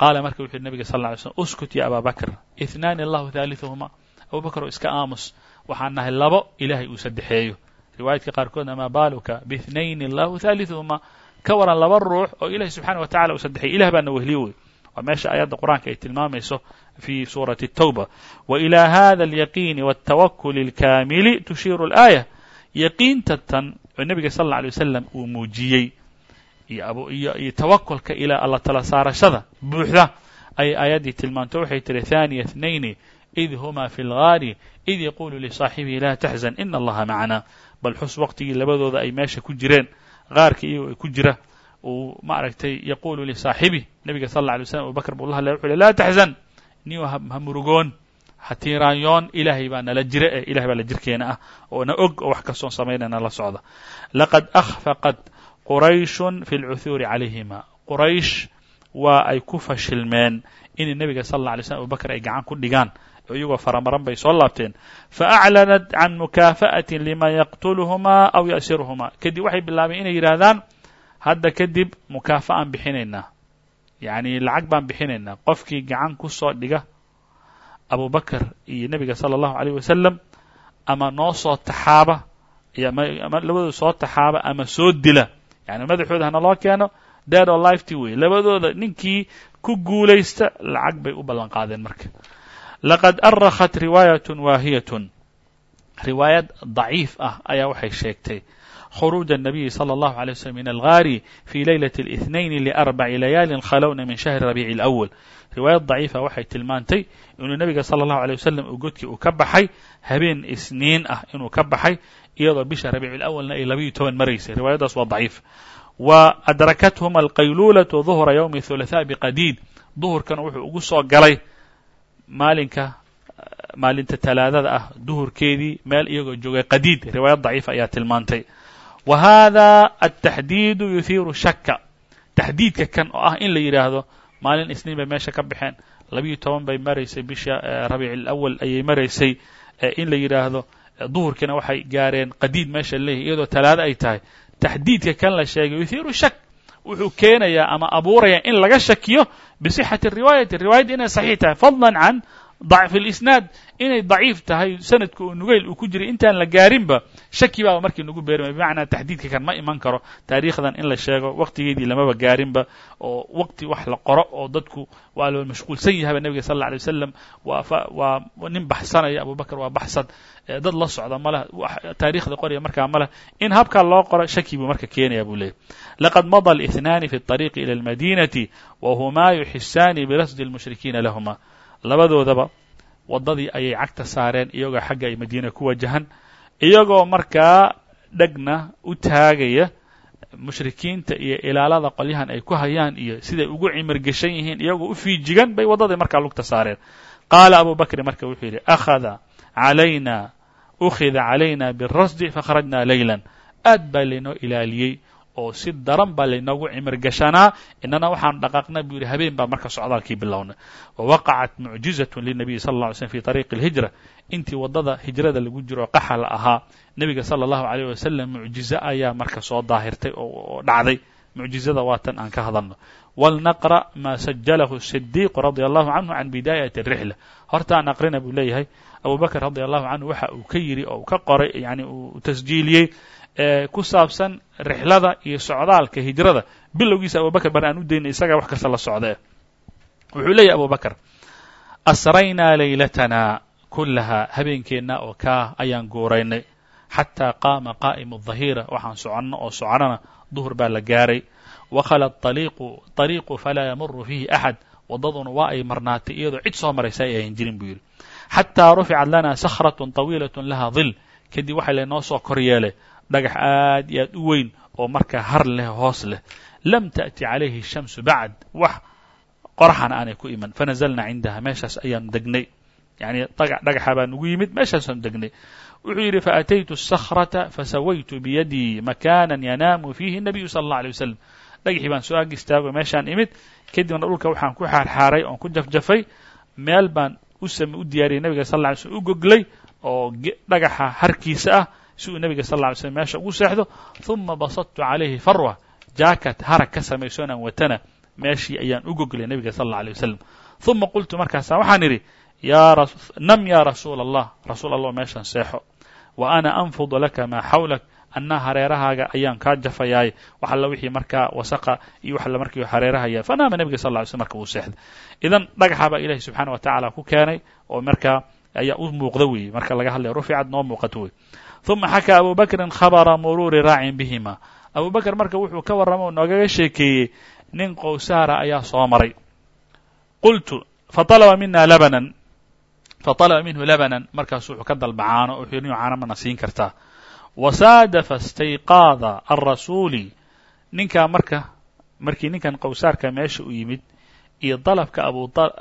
qaala marka wuxu yhi nabiga sal lla ly slm uskut ya aba bakr ihnaani allahu haaliثuhuma abubakr oo iska aamus waxaan nahay labo ilaahay uu saddexeeyo riwaayadka qaarkoodna maa baaluka biاثnayn allahu haaliثuhuma ka waran laba ruux oo ilahi subxaana wa tacala uu saddexeeyey ilah baana wehliyo wey waa meesha aayadda qur'aanka ay tilmaamayso fi suurati الtawba wa ilى hada اlyaqiini wالtawakuli اlkaamili tushiiru اlaaya yaqiinta tan oo nebiga sal alla alay wasalam uu muujiyey iyo tawakulka ilaa alla tala saarashada buuxda ayay aayaddii tilmaanto. Waxay tiri thaniya tnayni id huma fi lgaari id yaquulu lisaaxibihi laa taxzan ina allaha macnaa bal xus waqtigii labadooda ay meesha ku jireen qaarka iyagoo ku jira. Uu maaragtay yaquulu lisaaxibih nebiga sal alla alay waslam abubakr buu la hadlaya wuxu uhi laa taxzan niyo ha murugoon ha tiiraanyoon ilaahay baa nala jira eh ilahay baa la jirkeena ah oo na og oo wax kastoon samaynana la socda. Laqad akhfaqat qurayshun fi اlcuhuuri calayhima. Quraysh waa ay ku fashilmeen inay nebiga sal alla alay slam abubakr ay gacan ku dhigaan iyagoo faramaran bay soo laabteen. Faaclanat can mukaafa'ati liman yaqtuluhumaa aw ya'siruhumaa kadib waxay bilaabeen inay yidhaahdaan hadda kadib mukaafa'aan bixinaynaa yacni lacag baan bixinaynaa qofkii gacan ku soo dhiga abubakr iyo nebiga sala allahu alayh wasalam ama noo soo taxaaba ama labadooda soo taxaaba ama soo dila. Yani madaxooda hana loo keeno dead or lifety wey labadooda ninkii ku guulaysta lacag bay u ballan qaadeen marka. Laqad arakhat riwaayat waahiyat riwaayad daciif ah ayaa waxay sheegtay khuruuj الnabiyi slى اllahu عalيه wslm min algaari fi laylaة الاثnayn لأrbaci layaalin khalowna min shahri rabiici اlأwl riwaayad daciifa waxay tilmaantay inuu nebiga salى اllahu عalيه wasalam uu godkii uu ka baxay habeen isniin ah inuu ka baxay iyadoo bisha rabiic اlأwlna ay labayo toban maraysay riwaayaddaas waa daciif wa adrakathuma alqaylulaة ظuhra ywmi ثulaثاء bqadiid duhurkana wuxuu ugu soo galay maalinka maalinta talaadada ah duhurkeedii meel iyagoo joogay qadiid riwaayad daciifa ayaa tilmaantay wa hada altaxdiidu yuhiiru shaka taxdiidka kan oo ah in la yidhaahdo maalin isniin bay meesha ka baxeen labiyo toban bay maraysay bisha rabiic alawal ayay maraysay in la yidhaahdo duhurkiina waxay gaareen qadiid meesha leeyahy iyadoo talaado ay tahay taxdiidka kan la sheegay yuhiiru shak wuxuu keenayaa ama abuurayaa in laga shakiyo bisixati riwaayati riwaayadda inay saxiix tahay fadlan can dacfi اlisnaad inay daciif tahay sanadka oo nugayl uu ku jiray intaan la gaarinba shaki baaba markii nagu beermay bimacnaa taxdiidka kan ma iman karo taariikhdan in la sheego waqtigeedii lamaba gaarinba oo waqti wax la qoro oo dadku waa la mashquulsan yahaba nebiga sal alla alay wasalam waa waa nin baxsanaya abubakr waa baxsad dad la socda maleh taariikhda qoraya markaa maleh in habkaa loo qoro shaki buu marka keenaya buu leeyay laqad mada الاثnaani fi الطariiqi ilى اlmadinati wahumaa yuxisaani birasdi اlmushrikiina lahuma labadoodaba waddadii ayay cagta saareen iyagoo xagga ay madiina ku wajahan iyagoo markaa dhegna u taagaya mushrikiinta iyo ilaalada qolyahan ay ku hayaan iyo siday ugu cimirgeshan yihiin iyagoo u fiijigan bay waddadii markaa lugta saareen. Qaala abu bakri marka wuxuu yidhi akhada calayna ukhida calayna birasdi fakharajna laylan. Aad baa laynoo ilaaliyey oo si daran baa laynoogu cimir gashanaa. Inana waxaan dhaqaaqna buu yidhi habeen baa marka socdaalkii bilownay. Wawaqacat mucjizatu linabiyi sala alla ly slm fi طariiqi اlhijra intii waddada hijrada lagu jiro oo qaxala ahaa nebiga sala allahu alayh wasalam mucjizo ayaa marka soo daahirtay oo dhacday. Mucjizada waa tan aan ka hadalno. Walnaqra' maa sajalahu sidiiq radia allahu canhu can bidaayati rixla horta aan aqrina buu leeyahay. Abu bakr radia allahu canhu waxa uu ka yidhi oo uu ka qoray yani uu tasjiiliyey ku saabsan rixlada iyo socdaalka hijrada. Bilowgiisa abu bakr baan aan u daynay isagaa wax kasta la socdee. Wuxuu leeyahy abu bakr asraynaa laylatana kullaha habeenkeenna oo kaa ayaan guuraynay. Xataa qaama qaa'imu dahiira waxaan soconno oo soconana duhur baa la gaaray. Wakhala ariiqu falaa yamuru fiihi axad waddaduna waa ay marnaatay iyadoo cid soo maraysa ay ayan jirin buu yidhi. Xataa ruficat lana sakhratun طawiilaة laha dil kadib waxaa laynoo soo kor yeelay dhagax aad iyo aad u weyn oo markaa har leh hoos leh lam taأti calayhi الshamsu bacd wax qoraxana aanay ku iman fanazalna cindaha meeshaas ayaanu degnay yani dhagaxa baa nugu yimid meeshaasaanu degnay wuxuu yidhi faataytu الskrةa fasawaytu biyadii makana yanaamu fiihi الnabiyu salى الlaه عalيه waslm dhagaxii baan soo ag istaago meeshaan imid kadibna dhulka waxaan ku xaarxaaray oon ku jafjafay meel baan u diyaariyay nabiga sal lla ly slm u goglay oo dhagaxa harkiisa ah si uu nabiga sal lla ly slm meesha ugu seexdo ثuma basadtu calayhi farwa jaakat harag ka samaysoonaan watana meeshii ayaan u goglay nabiga sal alla alيه wasalam ثuma qultu markaasa waxaan idhi nam ya rasuula allah rasuul allah meeshan seexo wa ana anfudu laka maa xawlak annaa hareerahaaga ayaan kaa jafayaay wax alla wixii markaa wasaqa iyo wax alla markii hareerahaya fanaama nebiga sal lla ly slm marka uu seexday idan dhagaxa baa ilahi subxaana wa tacaala ku keenay oo markaa ayaa u muuqda weeye marka laga hadlaya ruficad noo muuqato wey ثuma xakaa abu bakrin khabara muruuri raacin bihima abu bakr marka wuxuu ka warrama oo noogaga sheekeeyey nin qowsaara ayaa soo maray qultu faطalaba mina labanan faطalaba minhu labanan markaasu wuxuu ka dalba caano wuxuu yidhi caano mana siin kartaa wasaadafa istayqaada alrasuuli ninkaa marka markii ninkan qowsaarka meesha u yimid iyo dalabka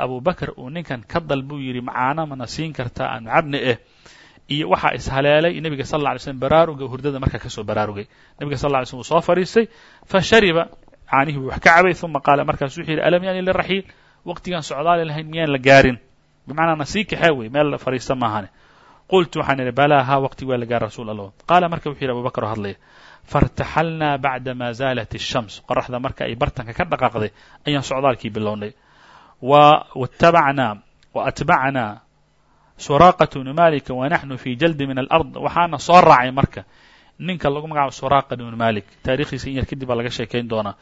abu bakr uu ninkan ka dalbuu yidhi macaano mana siin kartaa aan cabni eh iyo waxaa ishaleelay nebiga sal lla alay slm baraaruga hurdada markaa ka soo baraarugay. Nebiga sal lla slm uu soo fadhiistay fa shariba caanihii wax ka cabay uma qaala markaasu wuxuu yidhi alam yani liraxiil waqtigaan socdaali lahayn miyaan la gaarin? Bimacnaa nasi kaxee wey meel la fadhiista maahane qultu waxaan idhi balaa haa waqti waa la gaar rasuul allah qaala marka wuxuu yidhi abubakr oo hadlaya fairtaxalnaa bacda maa zaalat الshams qoraxda marka ay bartanka ka dhaqaaqday ayaan socdaalkii bilownay. Wa wattabacnaa wa atbacnaa suraaqatu bnu malika wanaxnu fi jaldi min alard. Waxaana soo raacay marka. Ninka lagu magacaabo suraaqa bnu malik. Taarikhdiisa in yar kadib baa laga sheekayn doonaa.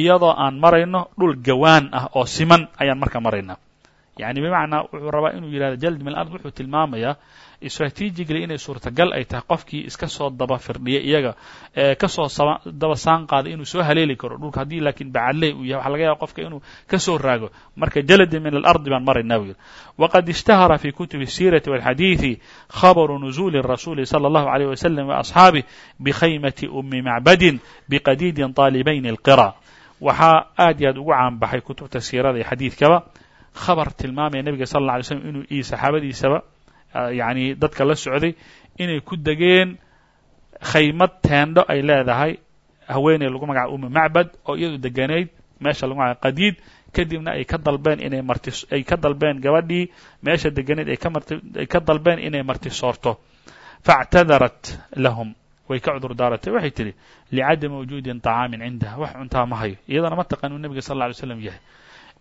Iyadoo aan marayno dhul gawaan ah oo siman ayaan marka maraynaa yani bimacnaa wuxuu rabaa inuu yidhahdo jaldi min alard wuxuu tilmaamayaa strategically inay suurtagal ay tahay qofkii iska soo daba firdhiya iyaga kasoo daba saan qaaday inuu soo haleeli karo dhulka haddii laakiin bacadley uu yahay waxa laga yaaba qofka inuu kasoo raago marka jaladi min alardi baan maraynaa buu yidhi waqad ishtahara fi kutubi الsiirati wاlxadiiثi khabaru nuزuli الrasuuli salى اllahu عalيه waslm وasxaabih bkhaymati umi macbadin biqadiidin طaalibayn اlqira waxaa aad iyo aad ugu caanbaxay kutubta siirada iyo xadiidkaba khabar tilmaamaya nebiga sal اlla alay slm inuu iyo saxaabadiisaba yacni dadka la socday inay ku degeen khaymad teendho ay leedahay haweeney lagu magaca umi macbad oo iyadu deganayd meesha lagu magaca qadiid kadibna ay ka dalbeen inay marti ay ka dalbeen gabadhii meesha deganayd ay ka marti ay ka dalbeen inay marti soorto. Faاctadarat lahum way ka cudur daaratay waxay tidhi licadami wujuudin طacaamin cindaha. Wax cuntaa ma hayo. Iyadana ma taqan uu nebiga sal lla alay slam yahay.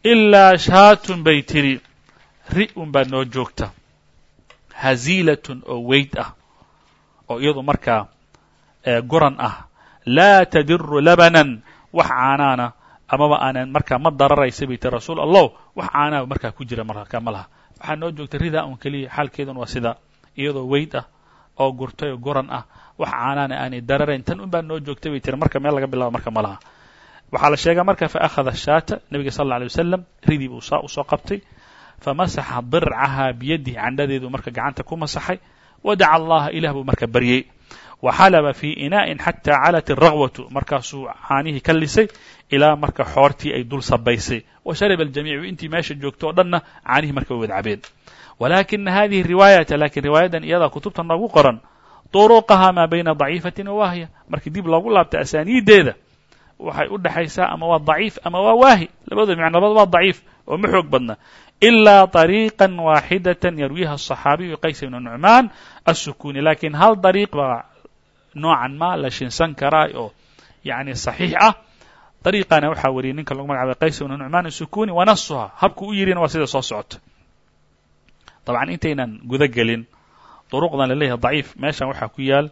Ilaa shaatun bay tidhi ri un baa noo joogta haziilatun oo weyd ah oo iyadu markaa guran ah. Laa tadiru labanan wax caanaana amaba aanan markaa ma dararaysa bay tii rasuul allah. Wax caanaaba markaa ku jira markaa ma laha. Waxaa noo joogta ridaa un keliya xaalkeedun waa sidaa iyadoo weyd ah oo gurtay oo guran ah. Wax caanaana aanay dararayn. Tan un baa noo joogtay bay tiri marka meel laga bilaabo marka ma waxaa la sheegaa marka fa akhada shaata nebiga sal alla alay wasalam ridii buu saa u soo qabtay famasaxa dircaha biyadihi candhadeedu marka gacanta ku masaxay wadaca allaha ilah buu marka baryey waxalaba fii inaa'in xataa calat iraqwatu markaasuu caanihii ka lisay ilaa marka xoortii ay dul sabaysay wa shariba aljamiicu intii meesha joogto o dhanna caanihii marka way wadcabeen walakina hadihi riwaayata lakiin riwaayadan iyadaa kutubta noogu qoran turuqaha maa bayna daciifatin wa waahya markii dib loogu laabtay asaaniiddeeda waxay u dhexaysaa ama waa daciif ama waa waahi labadooda macno labada waa daciif oo ma xoog badna ilaa طariiqa waaxidata yarwiha الصaxaabiyu qays ibnu nucmaan الsukuni lakiin hal dariiq baa noocan ma la shinsan karaa oo yani صaxiix ah dariiqana waxaa wariyay ninka lagu magacaabay qays ibnu nucmaan isukuni wanasuha habku u yidhina waa sida soo socota dabcan intaynan guda gelin duruqdan laleeyahay daciif meeshan waxaa ku yaal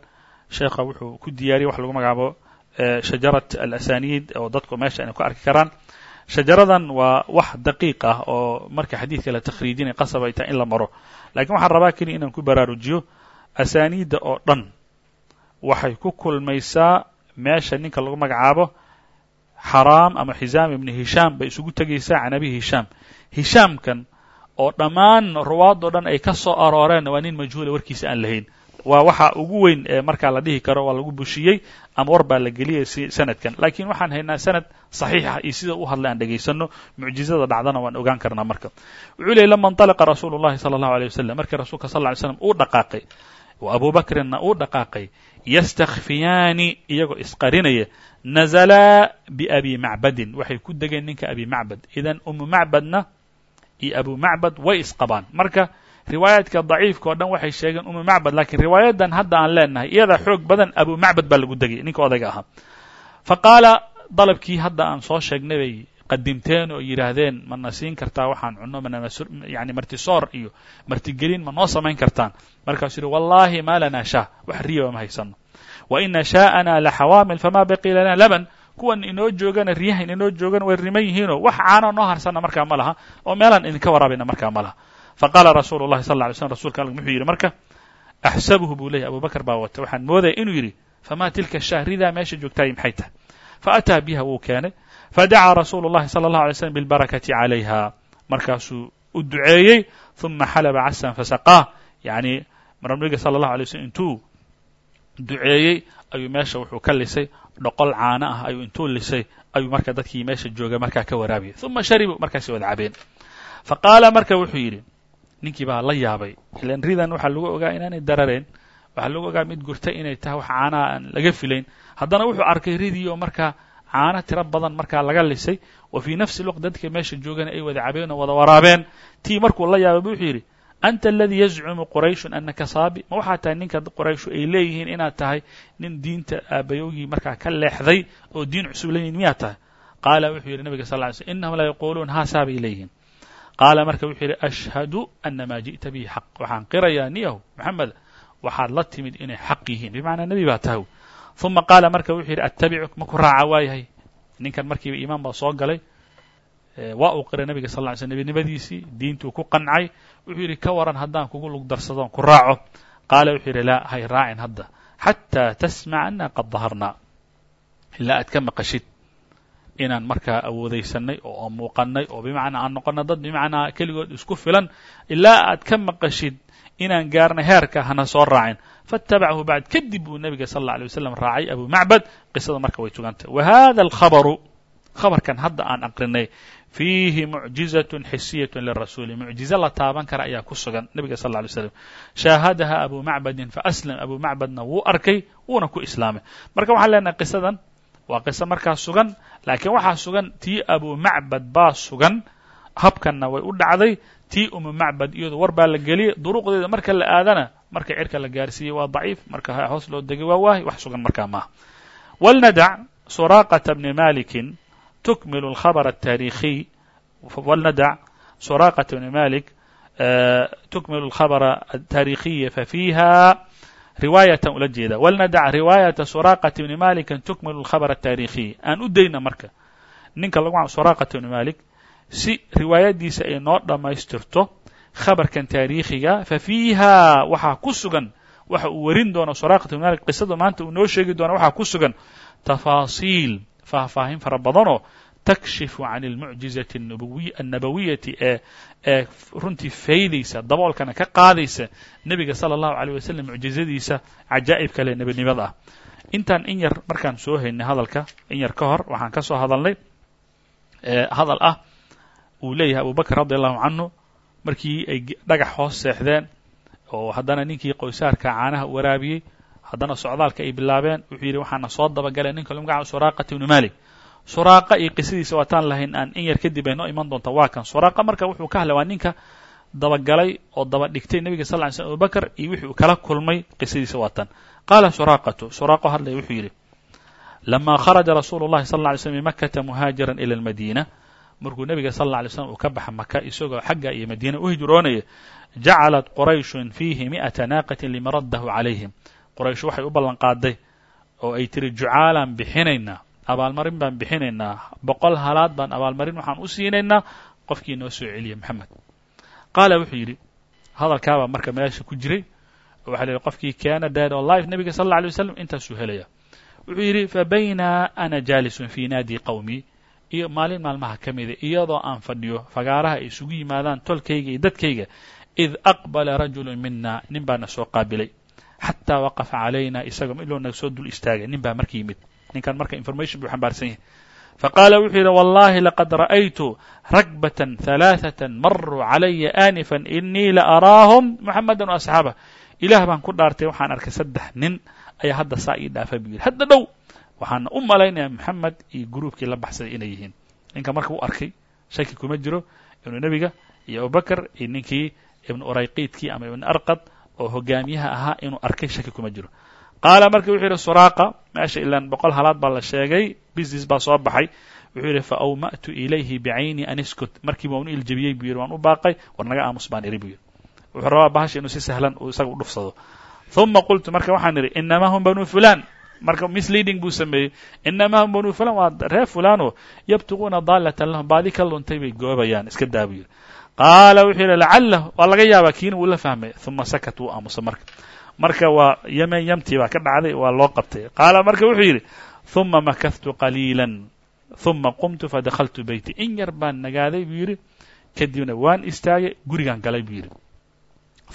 sheekha wuxuu ku diyaariyay wax lagu magacaabo shajarat alasaniid oo dadku meesha inay ku arki karaan shajaradan waa wax daqiiq ah oo marka xadiidka la takhriijinay qasab ay tahay in la maro. Lakiin waxaan rabaa keliya inaan ku baraarujiyo asaaniidda oo dhan. Waxay ku kulmaysaa meesha ninka lagu magacaabo xaraam ama xisaam ibni hishaam bay isugu tegaysaa can hishaam hishaamkan oo dhammaan ruwaadoo dhan ay ka soo arooreen waa nin majhuula warkiisa aan lahayn waa waxa ugu weyn ee markaa la dhihi karo waa lagu bushiyey ama war baa la geliyay si sanadkan lakiin waxaan haynaa sanad saxiix ah iyo sida u hadlay aan dhegaysano mucjizada dhacdana waan ogaan karnaa marka wuxuu leeyay lama inطalaqa rasuulu llahi sala allahu alيyه wasalam markii rasuulka sal ly slam uu dhaqaaqay oo abu bakrinna uu dhaqaaqay yastakfiyaani iyagoo isqarinaya nazalaa biabi macbadin waxay ku degeen ninka abi macbad idan umu macbadna iyo abu macbad way isqabaan marka riwaayaadka daciifka o dhan waxay sheegeen umu macbad lakiin riwaayadan hadda aan leenahay iyadaa xoog badan abu macbad baa lagu degay ninka odayga ahaa. Fa qaala dalabkii hadda aan soo sheegnay bay qadimteen oo yidhaahdeen mana siin kartaa waxaan cunno yani martisoor iyo martigelin ma noo samayn kartaan. Markaasuu yihi wallahi ma lana shaah wax riya ma haysano wa ina shaa'ana laxawaamil fama baqi lana laban. Kuwan inoo joogana riyahan inoo joogana way riman yihiinoo wax caano noo harsana markaa ma laha oo meelaan idinka waraabayna markaa ma laha faqaala rasuulu llahi sal alay slm rsulka alla muxuu yidhi marka axsabuhu buu leyahy abu bakr baa wata waxaan moodaya inuu yidhi fama tilka shahridaa meesha joogtaay maxay tahay faataa biha wuu keenay fadacaa rasuulu sala allahu alay slm bilbarakati calayha markaasuu u duceeyey uma xalaba casan fasaqaah yani nabiga sala allahu alay slm intuu duceeyey ayuu meesha wuxuu ka lisay dhoqol caano ah ayuu intuu lisay ayuu marka dadkii meesha jooga markaa ka waraabiyay uma sharibu markaasay wada cabeen fa qaala marka wuxuu yidhi ninkii baa la yaabay. Ilan ridan waxaa lagu ogaa inaanay darareen waxaa lagu ogaa mid gurta inay tahay wax caanaha aan laga filayn. Haddana wuxuu arkay ridii oo markaa caano tiro badan markaa laga lisay. Wa fii nafsi lwaqt dadka meesha joogana ay wada cabeen oo wada waraabeen. Tii markuu la yaabay bu wuxuu yidhi anta aladii yazcumu qurayshun anaka saabi ma waxaa tahay ninka qurayshu ay leeyihiin inaad tahay nin diinta aabayowgii markaa ka leexday oo diin cusub leeyihiin miyaad tahay? Qaala wuxuu yidhi nabiga sal ly slm innahum la yaquuluun haasaa bay leeyihiin qaala marka wuxuu yidhi ashhadu ana maa ji'ta bihi xaq waxaan qirayaa niyahu moxamed waxaad la timid inay xaq yihiin bimacnaa nebi baa tahay uma qaala marka wuxuu yidhi attabicuk ma ku raaca waayahay ninkan markiiba iimaan baa soo galay waa uu qiray nabiga sal ly slm nebinimadiisii diintuu ku qancay wuxuu yidhi ka waran haddaan kugu lug darsadoon ku raaco qaala wuxuu yidhi laa hay raacin hadda xataa tasmac ana qad daharnaa ilaa aad ka maqashid inaan markaa awoodaysanay oo muuqanay oo bimacnaa aan noqono dad bimacnaa keligood isku filan ilaa aad ka maqashid inaan gaarnay heerka hana soo raacin. Faatabachu bacd kadib buu nabiga sal alla alay wasalam raacay abu macbad qisada marka way sugantay. Wa hada alkhabaru khabarkan hadda aan aqrinay fiihi mucjizatun xisiyatun lirasuuli mucjize la taaban kara ayaa ku sugan nabiga sal alay slam shaahadaha abu macbadin faaslam abu macbadna wuu arkay wuuna ku islaamay. Marka waxaan leenahay qisadan waa qiso markaa sugan laakiin waxaa sugan tii abumacbad baa sugan. Habkanna way u dhacday tii umumacbad iyadu war baa la geliyey duruqdeeda marka la aadana marka cirka la gaarsiiyey waa daciif marka hoos loo degay waa waahay wax sugan markaa maaha. Walnadac suraaqata bni malikin tukmilu alkhabara ataariikhiy walnadac suraaqata bni malik eh, tukmilu alkhabara altaariikhiya fafiiha riwaayatan ula jeeda. Walnadac riwaayata suraaqata bni malikin tukmilu alkhabr الtaarikhiy aan u dayna marka ninka lagu suraaqata bni malik si riwaayadiisa ay noo dhammaystirto khabarkan taariikhiga fa fiiha waxaa ku sugan waxa uu warin doono suraaqat bn malik. Qisada maanta uu noo sheegi doono waxaa ku sugan tafaasiil faahfaahin fara badanoo almucjizati annabawiyati ee ee runtii faydaysa daboolkana ka qaadaysa nebiga sala allahu aleyh wasalam mucjizadiisa cajaa'ib kale nebinimada ah intaan in yar markaan soo haynay hadalka in yar ka hor waxaan ka soo hadalnay hadal ah uu leeyahay abu bakr radi allahu canhu markii ay dhagax hoos seexdeen oo haddana ninkii qoysaarka caanaha waraabiyey haddana socdaalka ay bilaabeen wuxuu yidhi waxaana soo dabagalay ninka lagu magacaabo suraaqata ibnu suraaqa iyo qisadiisa waataan lahayn aan in yar kadib ay iman doonta. Waa kan suraaqa. Marka wuxuu ka hadlay waa ninka dabagalay oo daba dhigtay nebiga sal ly slm abu bakr iyo wixii uu kala kulmay qisadiisa waa tan qaala suraaqatu suraaqo hadlaya wuxuu yidhi lama kharaja rasuulu sal lla alay slm min makata muhaajiran ila almadiina. Markuu nebiga sal alla alay uu ka baxa maka isagoo xagga iyo madiina u hijroonaya jacalat qorayshun fiihi mi'ata naaqatin limaraddahu calayhim. Qoraysh waxay u ballan qaaday oo ay tiri jucaalaan bixinaynaa abaalmarin baan bixinaynaa. Boqol halaad baan abaalmarin waxaan u siinaynaa. Qofkii noo soo celiya maxamed. Qaala wuxuu yidhi hadalkaabaa marka meesha ku jiray oo waxa qofkii keena dead o life nebiga sal alla alay waslam intaasuu helaya. Wuxuu yidhi fabayna ana jaalisun fii naadi qowmi iyo maalin maalmaha ka mida iyadoo aan fadhiyo fagaaraha ay isugu yimaadaan tolkayga iyo dadkayga id aqbala rajulu mina nin baa na soo qaabilay. Xataa waqafa calayna isagoo iloo naga soo dul istaagay nin baa marka yimid ninkan marka information buu xambaarsan yahay. Faqaala wuxuu yidhi wallahi laqad ra'aytu ragbatan halaaثatan maruu calaya aanifan inii la araahum muxamada وasxaabah ilaah baan ku dhaartay waxaan arkay saddex nin ayaa hadda saa ii dhaafa buu yidhi. Hadda dhow waxaana u malaynaya moxamed iyo gruubkii la baxsaday inay yihiin. Ninka marka u arkay shaki kuma jiro inuu nebiga iyo abubakr iyo ninkii ibnu urayqiidkii ama ibn arqad oo hogaamiyaha ahaa inuu arkay shaki kuma jiro qaala marka wuxuu yidhi suraaqa meesha ilaan boqol halaad baa la sheegay business baa soo baxay. Wuxuu yidhi fa awma'tu ilayhi bicayni an iskut. Markiiba waan u iljabiyey buu yidhi waan u baaqay war naga aamus baan iri buu yidhi. Wuxuu rabaa bahasha inuu si sahlan uu isaga u dhufsado. Uma qultu marka waxaan idhi inamaa hum banu fulan marka misleading buu sameeyey. Inamaa hum banu fulan waa reer fulano yabtuquuna daalatan lahum baadi ka luntay bay goobayaan iska daa yidhi. Qaala wuxuu yidhi lacalah waa laga yaabaa kiina wuu la fahmay. Uma sakat wuu aamusa marka marka waa yemen yamtii baa ka dhacday waa loo qabtay. Qaala marka wuxuu yidhi uma makahtu qaliila uma qumtu fadakaltu beyti in yar baan nagaaday buu yidhi. Kadibna waan istaagay gurigaan galay buu yidhi.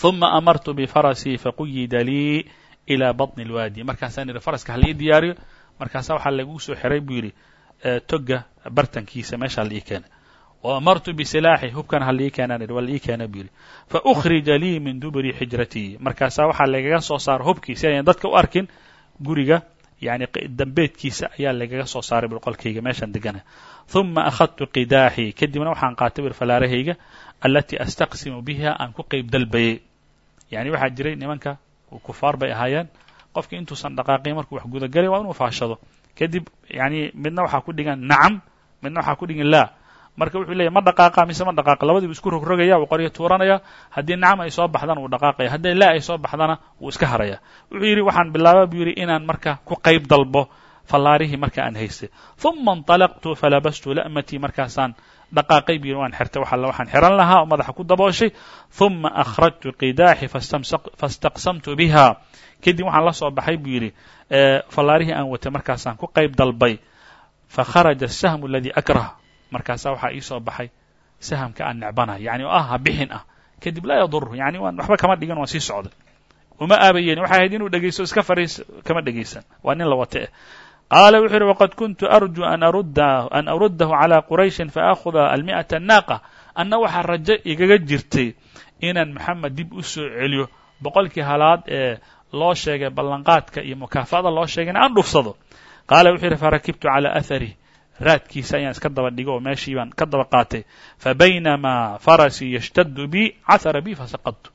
Uma amartu bifarasii faquyida lii ilaa baطni اlwaadi markaasaan yidhi faraska halii diyaariyo. Markaasa waxaa lagu soo xiray buu yidhi toga bartankiisa meeshaa la ii keenay وamartu bisilaaxi hubkan ha lii keenaan idhi waa la ii keena buu yidhi faأkrija lii min duburi xijratii markaasaa waxaa lagaga soo saara hubkii si ayan dadka u arkin guriga yani dambeedkiisa ayaa lagaga soo saaray boqolkayga meeshaan degana ثuma akhadtu qidaaxii kadibna waxaan qaatay bur falaarahayga alatii astaqsimu biha aan ku qeyb dalbayey yani waxaa jiray nimanka kufaar bay ahaayeen qofkii intuusan dhaqaaqin markuu wax gudagalay waa inuu faashado kadib yani midna waxaa ku dhigan nacam midna waxaa ku dhigan laa marka wuxuu leeyahy ma dhaqaaqa mise ma dhaqaaqa labadiibu isku rogrogaya wuu qoryo tuuranaya haddii nacam ay soo baxdana wuu dhaqaaqaya haddii laa ay soo baxdana wuu iska haraya wuxuu yidhi waxaan bilaaba buu yidhi inaan marka ku qayb dalbo fallaarihii marka aan haystay ثuma انطalaqtu falabastu la'matii markaasaan dhaqaaqay buu yidhi waan xirtay wax alla waxaan xiran lahaa oo madaxa ku dabooshay ثuma akhrajtu qidaaxi faاstaqsamtu biha kadib waxaan la soo baxay buu yidhi fallaarihii aan watay markaasaan ku qayb dalbay fakharaja الsahmu اladii akrah markaasaa waxaa ii soo baxay sahamka aan necbana yani oo ah bixin ah. Kadib laa yaduru yani waan waxba kama dhigan waan sii socday. Uma aabayeen. Waxay ahayd inuu dhegaysto iska fariis kama dhegaysan waa nin la wate eh qaala wuxuu yihi waqad kuntu arju an arudda an aruddahu calى qurayshin faakhuda almi'ata naaqa. Anna waxaa rajo igaga jirtay inaan maxamed dib u soo celiyo boqolkii halaad ee loo sheegay ballanqaadka iyo mukaafa'ada loo sheegayna aan dhufsado. Qaala wuxuu yidhi farakibtu calى aharih raadkiisa ayaan iska daba dhigo oo meeshii baan ka daba qaatay. Fabaynamaa farasii yashtadu bi cahara bi fasaqadtu.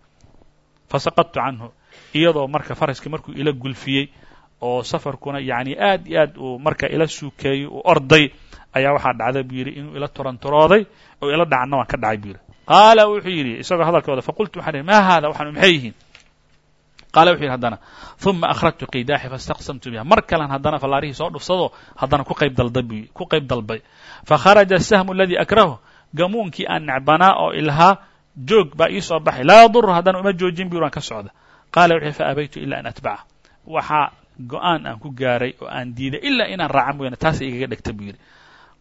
Fasaqadtu canhu. Iyadoo marka faraskii markuu ila gulfiyey oo safarkuna yani aad iyo aad uu marka ila suukeeyey uu orday ayaa waxaa dhacday buu yidhi inuu ila turanturooday oo ila dhacna waan ka dhacay buu yidhi. Qaala wuxuu yidhi isagoo hadalkooda faqultu waxaan ihi ma hada waxaanu maxay yihiin qaale wuxu yidhi haddana uma akhrajtu qidaaxi fastaqsamtu biha. Mar kalen haddana fallaarihii soo dhufsado haddana ku qayb daldabu ku qayb dalbay. Fakharaja asahmu aladii akrahu. Gamuunkii aan necbanaa oo ilhaa joog baa ii soo baxay. Laa yaduru haddana uma joojin buran ka socda. Qaala wuxu yhi faabaytu ilaa an atbaca. Waxaa go'aan ku gaaray oo aan diiday ilaa inaan raaca mooyaane taasay igaga dhegta buu yidhi.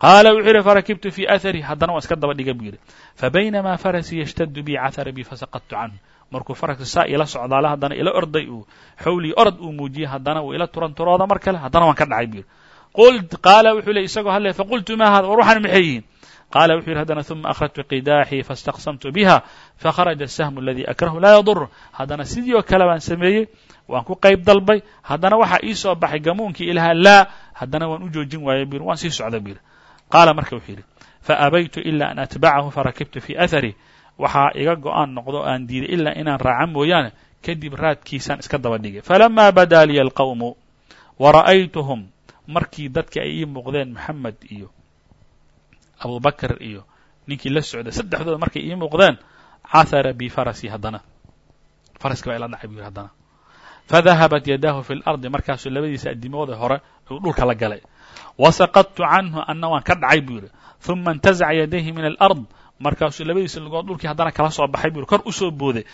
Qaala wuxuu yidhi farakibtu fii ahari haddana waan iska daba dhiga buu yidhi. Fabaynamaa farasii yashtadu bii cahara fasaqadtu canhu markuu faraska saa ila socdaala haddana ila orday uu xawlii orod uu muujiyey haddana uu ila turanturooda mar kale haddana waan ka dhacay buu yidhi qult qaala wuxuu le isagoo hadlaya faqultu ma hada war waxaan maxay yihiin qaala wuxuu yidhi haddana ثuma akhrajtu qidaaxii faاstaqsamtu biha fakharaja الsahmu aladii akrahu laa yadur haddana sidii oo kale baan sameeyey waan ku qayb dalbay haddana waxaa ii soo baxay gamuunkii ilahaa laa haddana waan u joojin waayey bu yidhi waan sii socda buu yidhi qaala marka wuxuu yidhi faabaytu ila an atbacahu farakibtu fii athari waxaa iga go'aan noqdo aan diiday ilaa inaan raaca mooyaane kadib raadkiisaan iska daba dhigay. Falamaa badaa liya alqawmu wara'aytuhum markii dadka ay ii muuqdeen maxamed iyo abubakar iyo ninkii la socday saddexdooda markay ii muuqdeen cahara bifarasi haddana. Faraskii baa ila dhacay buu yidhi haddana fadahabat yadahu fi lardi markaasuu labadiisa addimooda hore uu dhulka la galay. Wasaqadtu canhu anna waan ka dhacay buu yidhi huma intazaca yadayhi min alard markaasuu labadiisa lugood dhulkii haddana kala soo baxay bu yidhi kor u soo booday.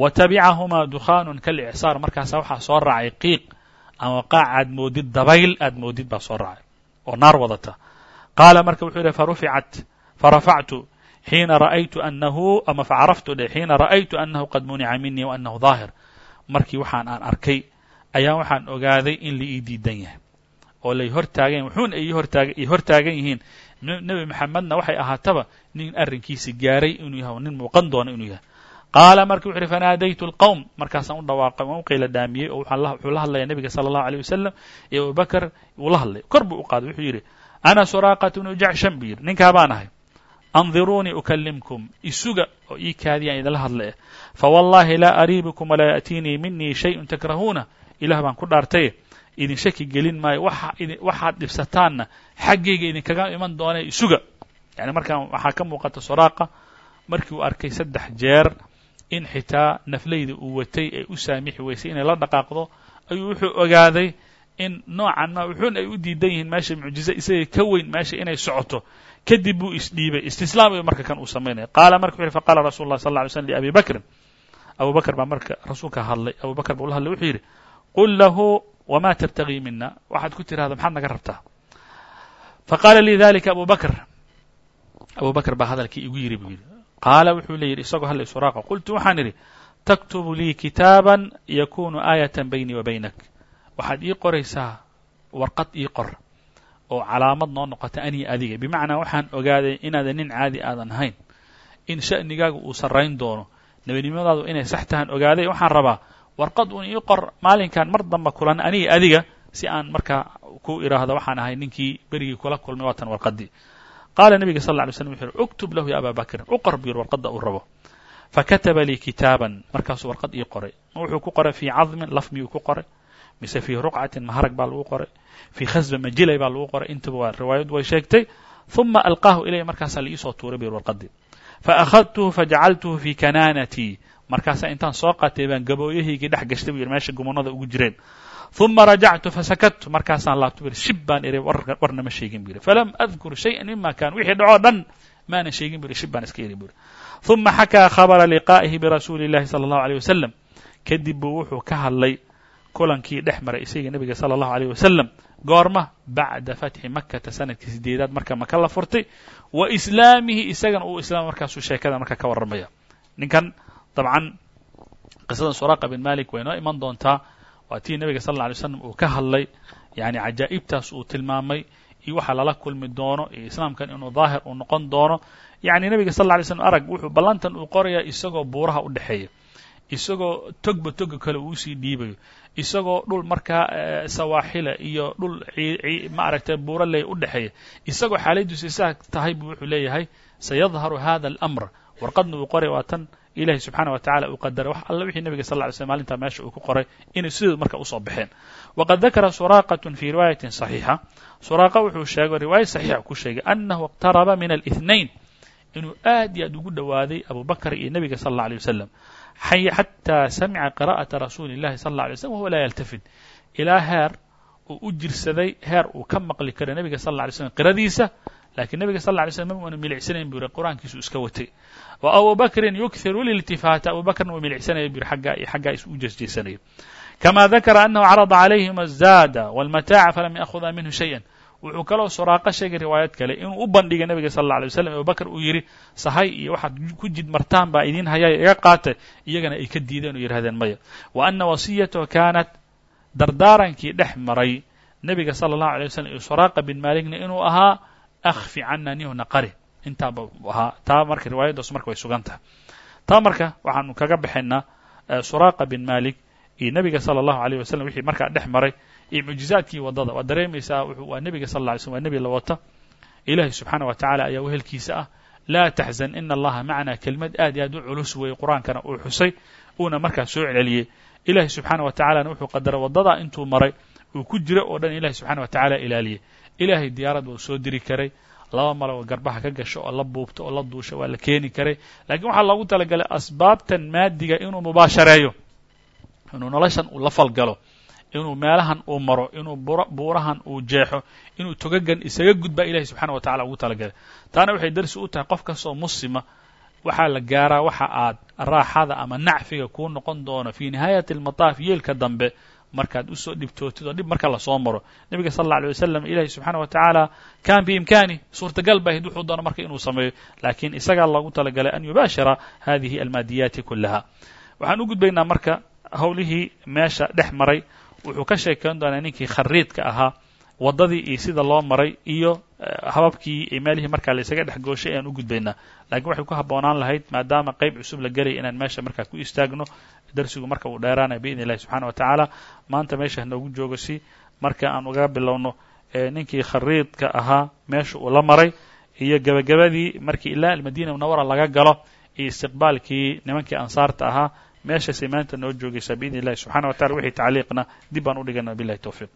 Wa tabicahumaa dukhaanu kalicsaar markaasa waxaa soo raacay qiiq ama qaac aad moodid dabayl aad moodid baa soo raacay oo naar wadata. Qaala marka wuxuu yidhi faruficat farafactu xiina ra'aytu anahu ama facaraftu dhe xiina ra'aytu anahu qad munica minii wa anahu daahir. Markii waxaan aan arkay ayaa waxaan ogaaday in la ii diidan yahay oo lay hortaagan wuxuuna hortaai hortaagan yihiin nebi maxamedna waxay ahaataba nin arrinkiisi gaaray inuu yahay nin muuqan doono inuu yahay. Qaala marka wuxu uhi fanaadaytu alqowm markaasaan u dhawaaqay waan u qayla dhaamiyey oo wuxuu la hadlaya nebiga sala allahu aleyh wasalam iyo abubakr wuu la hadlay. Kor buu u qaaday wuxuu yidhi ana suraaqat bnu jacshan buu yidhi ninkaa baan ahay. Andiruunii ukalimkum isuga oo ii kaadiyaan idinla hadlay fawallahi laa ariibukum walaa ya'tiinii minii shayun takrahuuna. Ilah baan ku dhaartaye idin shaki gelin maayo waxaad dhibsataanna xaggayga idinkaga iman doonee isuga. Yani markaan waxaa ka muuqata suraaqa markii uu arkay saddex jeer in xitaa naflayda uu watay ay u saamixi weysay inay la dhaqaaqdo ayuu wuxuu ogaaday in noocan ma wuxuuna ay u diidan yihiin meesha mucjize isaga ka weyn meesha inay socoto. Kadib buu isdhiibay istislaam ayu marka kan uu samaynaya qaala marka wuxu uhi faqala rasul lah sal lla alay slm liabi bakrin. Abu baa marka rasuulka hadlay abu bakr baa ula hadlay wuxuu yidhi qul lahu wma tabtagii mina waxaad ku tirahda maxaad naga rabtaa faqaala lii dalika abu bakr abu bakr baa hadalkii igu yidhi buu yidhi qaala wuxuu le yidhi isagoo hadlay suraaqa qultu waxaan idhi taktubu lii kitaaban yakunu aayatan baynii wa baynak waxaad ii qoraysaa warqad ii qor oo calaamad noo noqota anii adiga bimacnaa waxaan ogaaday inaadan nin caadi aadan ahayn in sha'nigaaga uu sarrayn doono nebinimadaadu inay sax tahan ogaaday waxaan rabaa warqad uun ii qor. Maalinkan mar damba kulan aniga adiga si aan markaa ku idhaahdo waxaan ahay ninkii berigii kula kulmay waatan warqadii qaala nebiga sal lla alay slam uktub lahu ya aba bakrin u qor yidhi warqadda uu rabo. Fakataba lii kitaaban markaasuu warqad ii qoray. Ma wuxuu ku qoray fii cadmin laf miyuu ku qoray? Mise fii ruqcatin maharag baa lagu qoray? Fii khasba majilay baa lagu qoray? Intaba waa riwaayaddu way sheegtay. ثuma alqaahu ilay markaasaa la iisoo tuuray bu yidhi warqadii faأkhadtuhu fajacaltuhu fii kanaanatii markaasaa intaan soo qaatay baan gabooyahaygii dhex gashtay bu yidhi meesha gumanada ugu jireen ثuma rajactu fasakadtu markaasaan laabto bu yidhi shib baan ihi warna ma sheegin bu yidhi falam adkur shayئa mima kan wixii dhacoo dhan maanan sheegin bu yidhi shib baan iska ihi bu yidhi ثuma xakaa khabra liqaa'ihi birasuuli الlahi salى الlahu عalيه wasalam kadib buu wuxuu ka hadlay kulankii dhex maray isaga nebiga salى الlahu عalيه wasalam goorma bacda fatxi makata sanadkii sideedaad marka maka la furtay wa islaamihi isagana uu islaam markaasuu sheekada marka ka warramaya ninkan dabcan qisadan suraaqa bin malik way noo iman doontaa waa tii nebiga sal alla alay slam uu ka hadlay yani cajaa'ibtaas uu tilmaamay iyo waxa lala kulmi doono iyo islaamkan inuu daahir uu noqon doono. Yani nebiga sal alla alay slam arag wuxuu ballantan uu qoraya isagoo buuraha u dhexeeya isagoo togba toga kale uu u sii dhiibayo isagoo dhul markaa sawaaxila iyo dhul maaragtay buuraley u dhexeeya. Isagoo xaaladiisu saa tahay buu wuxuu leeyahay sayadharu hada alamr. Warqadna uu qoray waa tan ilahi subxaana wa tacala uu qadaray wax alla wixii nebiga sal lla ly slm maalintaa meesha uu ku qoray inay sidooda marka usoo baxeen waqad dakara suraaqatun fi riwaayatin صaxiixa suraaqa wuxuu sheegay riwaaya saxiixa ku sheegay anahu اqtaraba min alاثnain inuu aad iyo aad ugu dhowaaday abu bakr iyo nebiga sal اlla alيه wasalam xatى samca qira'aةa rasuuli الlahi sal اله alay slm wahuwa laa yaltafid ilaa heer uu u jirsaday heer uu ka maqli karo nebiga sal lla alay slm qiradiisa lakiin nebiga sal lla lay slm manu milicsanayn bu yiri qur'aankiisu iska watay. Wa abubakrin yukthiru liltifaata abubakrna uu milicsanayo bu yiri xaggaa isu jeesjeesanayo kama dakara anahu carada calayhim azaada walmataaca falam yaahuda minhu shayan. Wuxuu kaloo soraaqo sheegay riwaayad kale inuu u bandhigay nebiga sal alla alay waslam abubakr uu yidhi sahay iyo waxaad ku jid martaan baa idiin hayaa iga qaatay iyagana ay ka diideen oo yidhahdeen maya. Wa ana wasiyatahu kaanat dardaarankii dhex maray nebiga sala allahu alay wasalam iyo soraaqa bin maaligna inuu ahaa akhfi cana nihna qari intaaba ahaa taa marka riwaayaddaas marka way sugan tahay taa marka waxaanu kaga baxaynaa suraaqa bin malik iyo nebiga sala allahu alayh wasalam wixii markaa dhex maray iyo mucjizaadkii waddada waad dareemaysaa waa nebiga sal lla alay waa nebi la wata ilaahi subxaana wa tacala ayaa wehelkiisa ah. laa taxzan ina allaha macnaa kelimad aad iyo aad u culus weeye qur'aankana uu xusay uuna markaa soo celceliyey. ilaahi subxaana wa tacalana wuxuu qadaray waddadaa intuu maray uu ku jiro oo dhan ilahi subxana wa tacaala ilaaliyay ilaahay diyaarad wuu soo diri karay. Laba male oo garbaha ka gasho oo la buubto oo la duusho waa la keeni karay. Lakiin waxaa loogu talagalay asbaabtan maadiga inuu mubaashareeyo. Inuu noloshan uu la falgalo. Inuu meelahan uu maro. Inuu buurahan uu jeexo. Inuu togagan isaga gudbaa ilahi subxaana wa tacala ugu talagalay. Taana waxay darsi u tahay qof kastoo muslima. Waxaa la gaaraa waxa aad raaxada ama nacfiga kuu noqon doono fii nihaayati almataaf yeelka dambe markaad u soo dhibtootid oo dhib marka la soo maro. Nebiga sal alla alay wasalam ilahi subxaana wa tacaala kan biimkaani suurtagal ba ahayd wuxuu doono marka inuu sameeyo. Lakiin isagaa loogu talagalay an yubaashira hadihi almaadiyaati kulaha waxaan u gudbaynaa marka howlihii meesha dhex maray. Wuxuu ka sheekeyn doonaa ninkii khariidka ahaa waddadii iyo sida loo maray iyo hababkii iyo meelihii markaa la isaga dhex gooshay ayaan u gudbaynaa. Lakiin waxay ku habboonaan lahayd maadaama qayb cusub la gelaya inaan meesha markaa ku istaagno darsigu marka uu dheeraanaya biidni illahi subxana wa tacaala. Maanta meesha hanoogu joogo si marka aan uga bilowno ninkii khariidka ahaa meesha uu la maray iyo gebagabadii markii ilaa almadina munawara laga galo iyo istiqbaalkii nimankii ansaarta ahaa meeshaasay maanta noo joogaysaa biidni illahi subxana wa tacala wixii tacliiqna dib baan u dhigana billahi towfiiq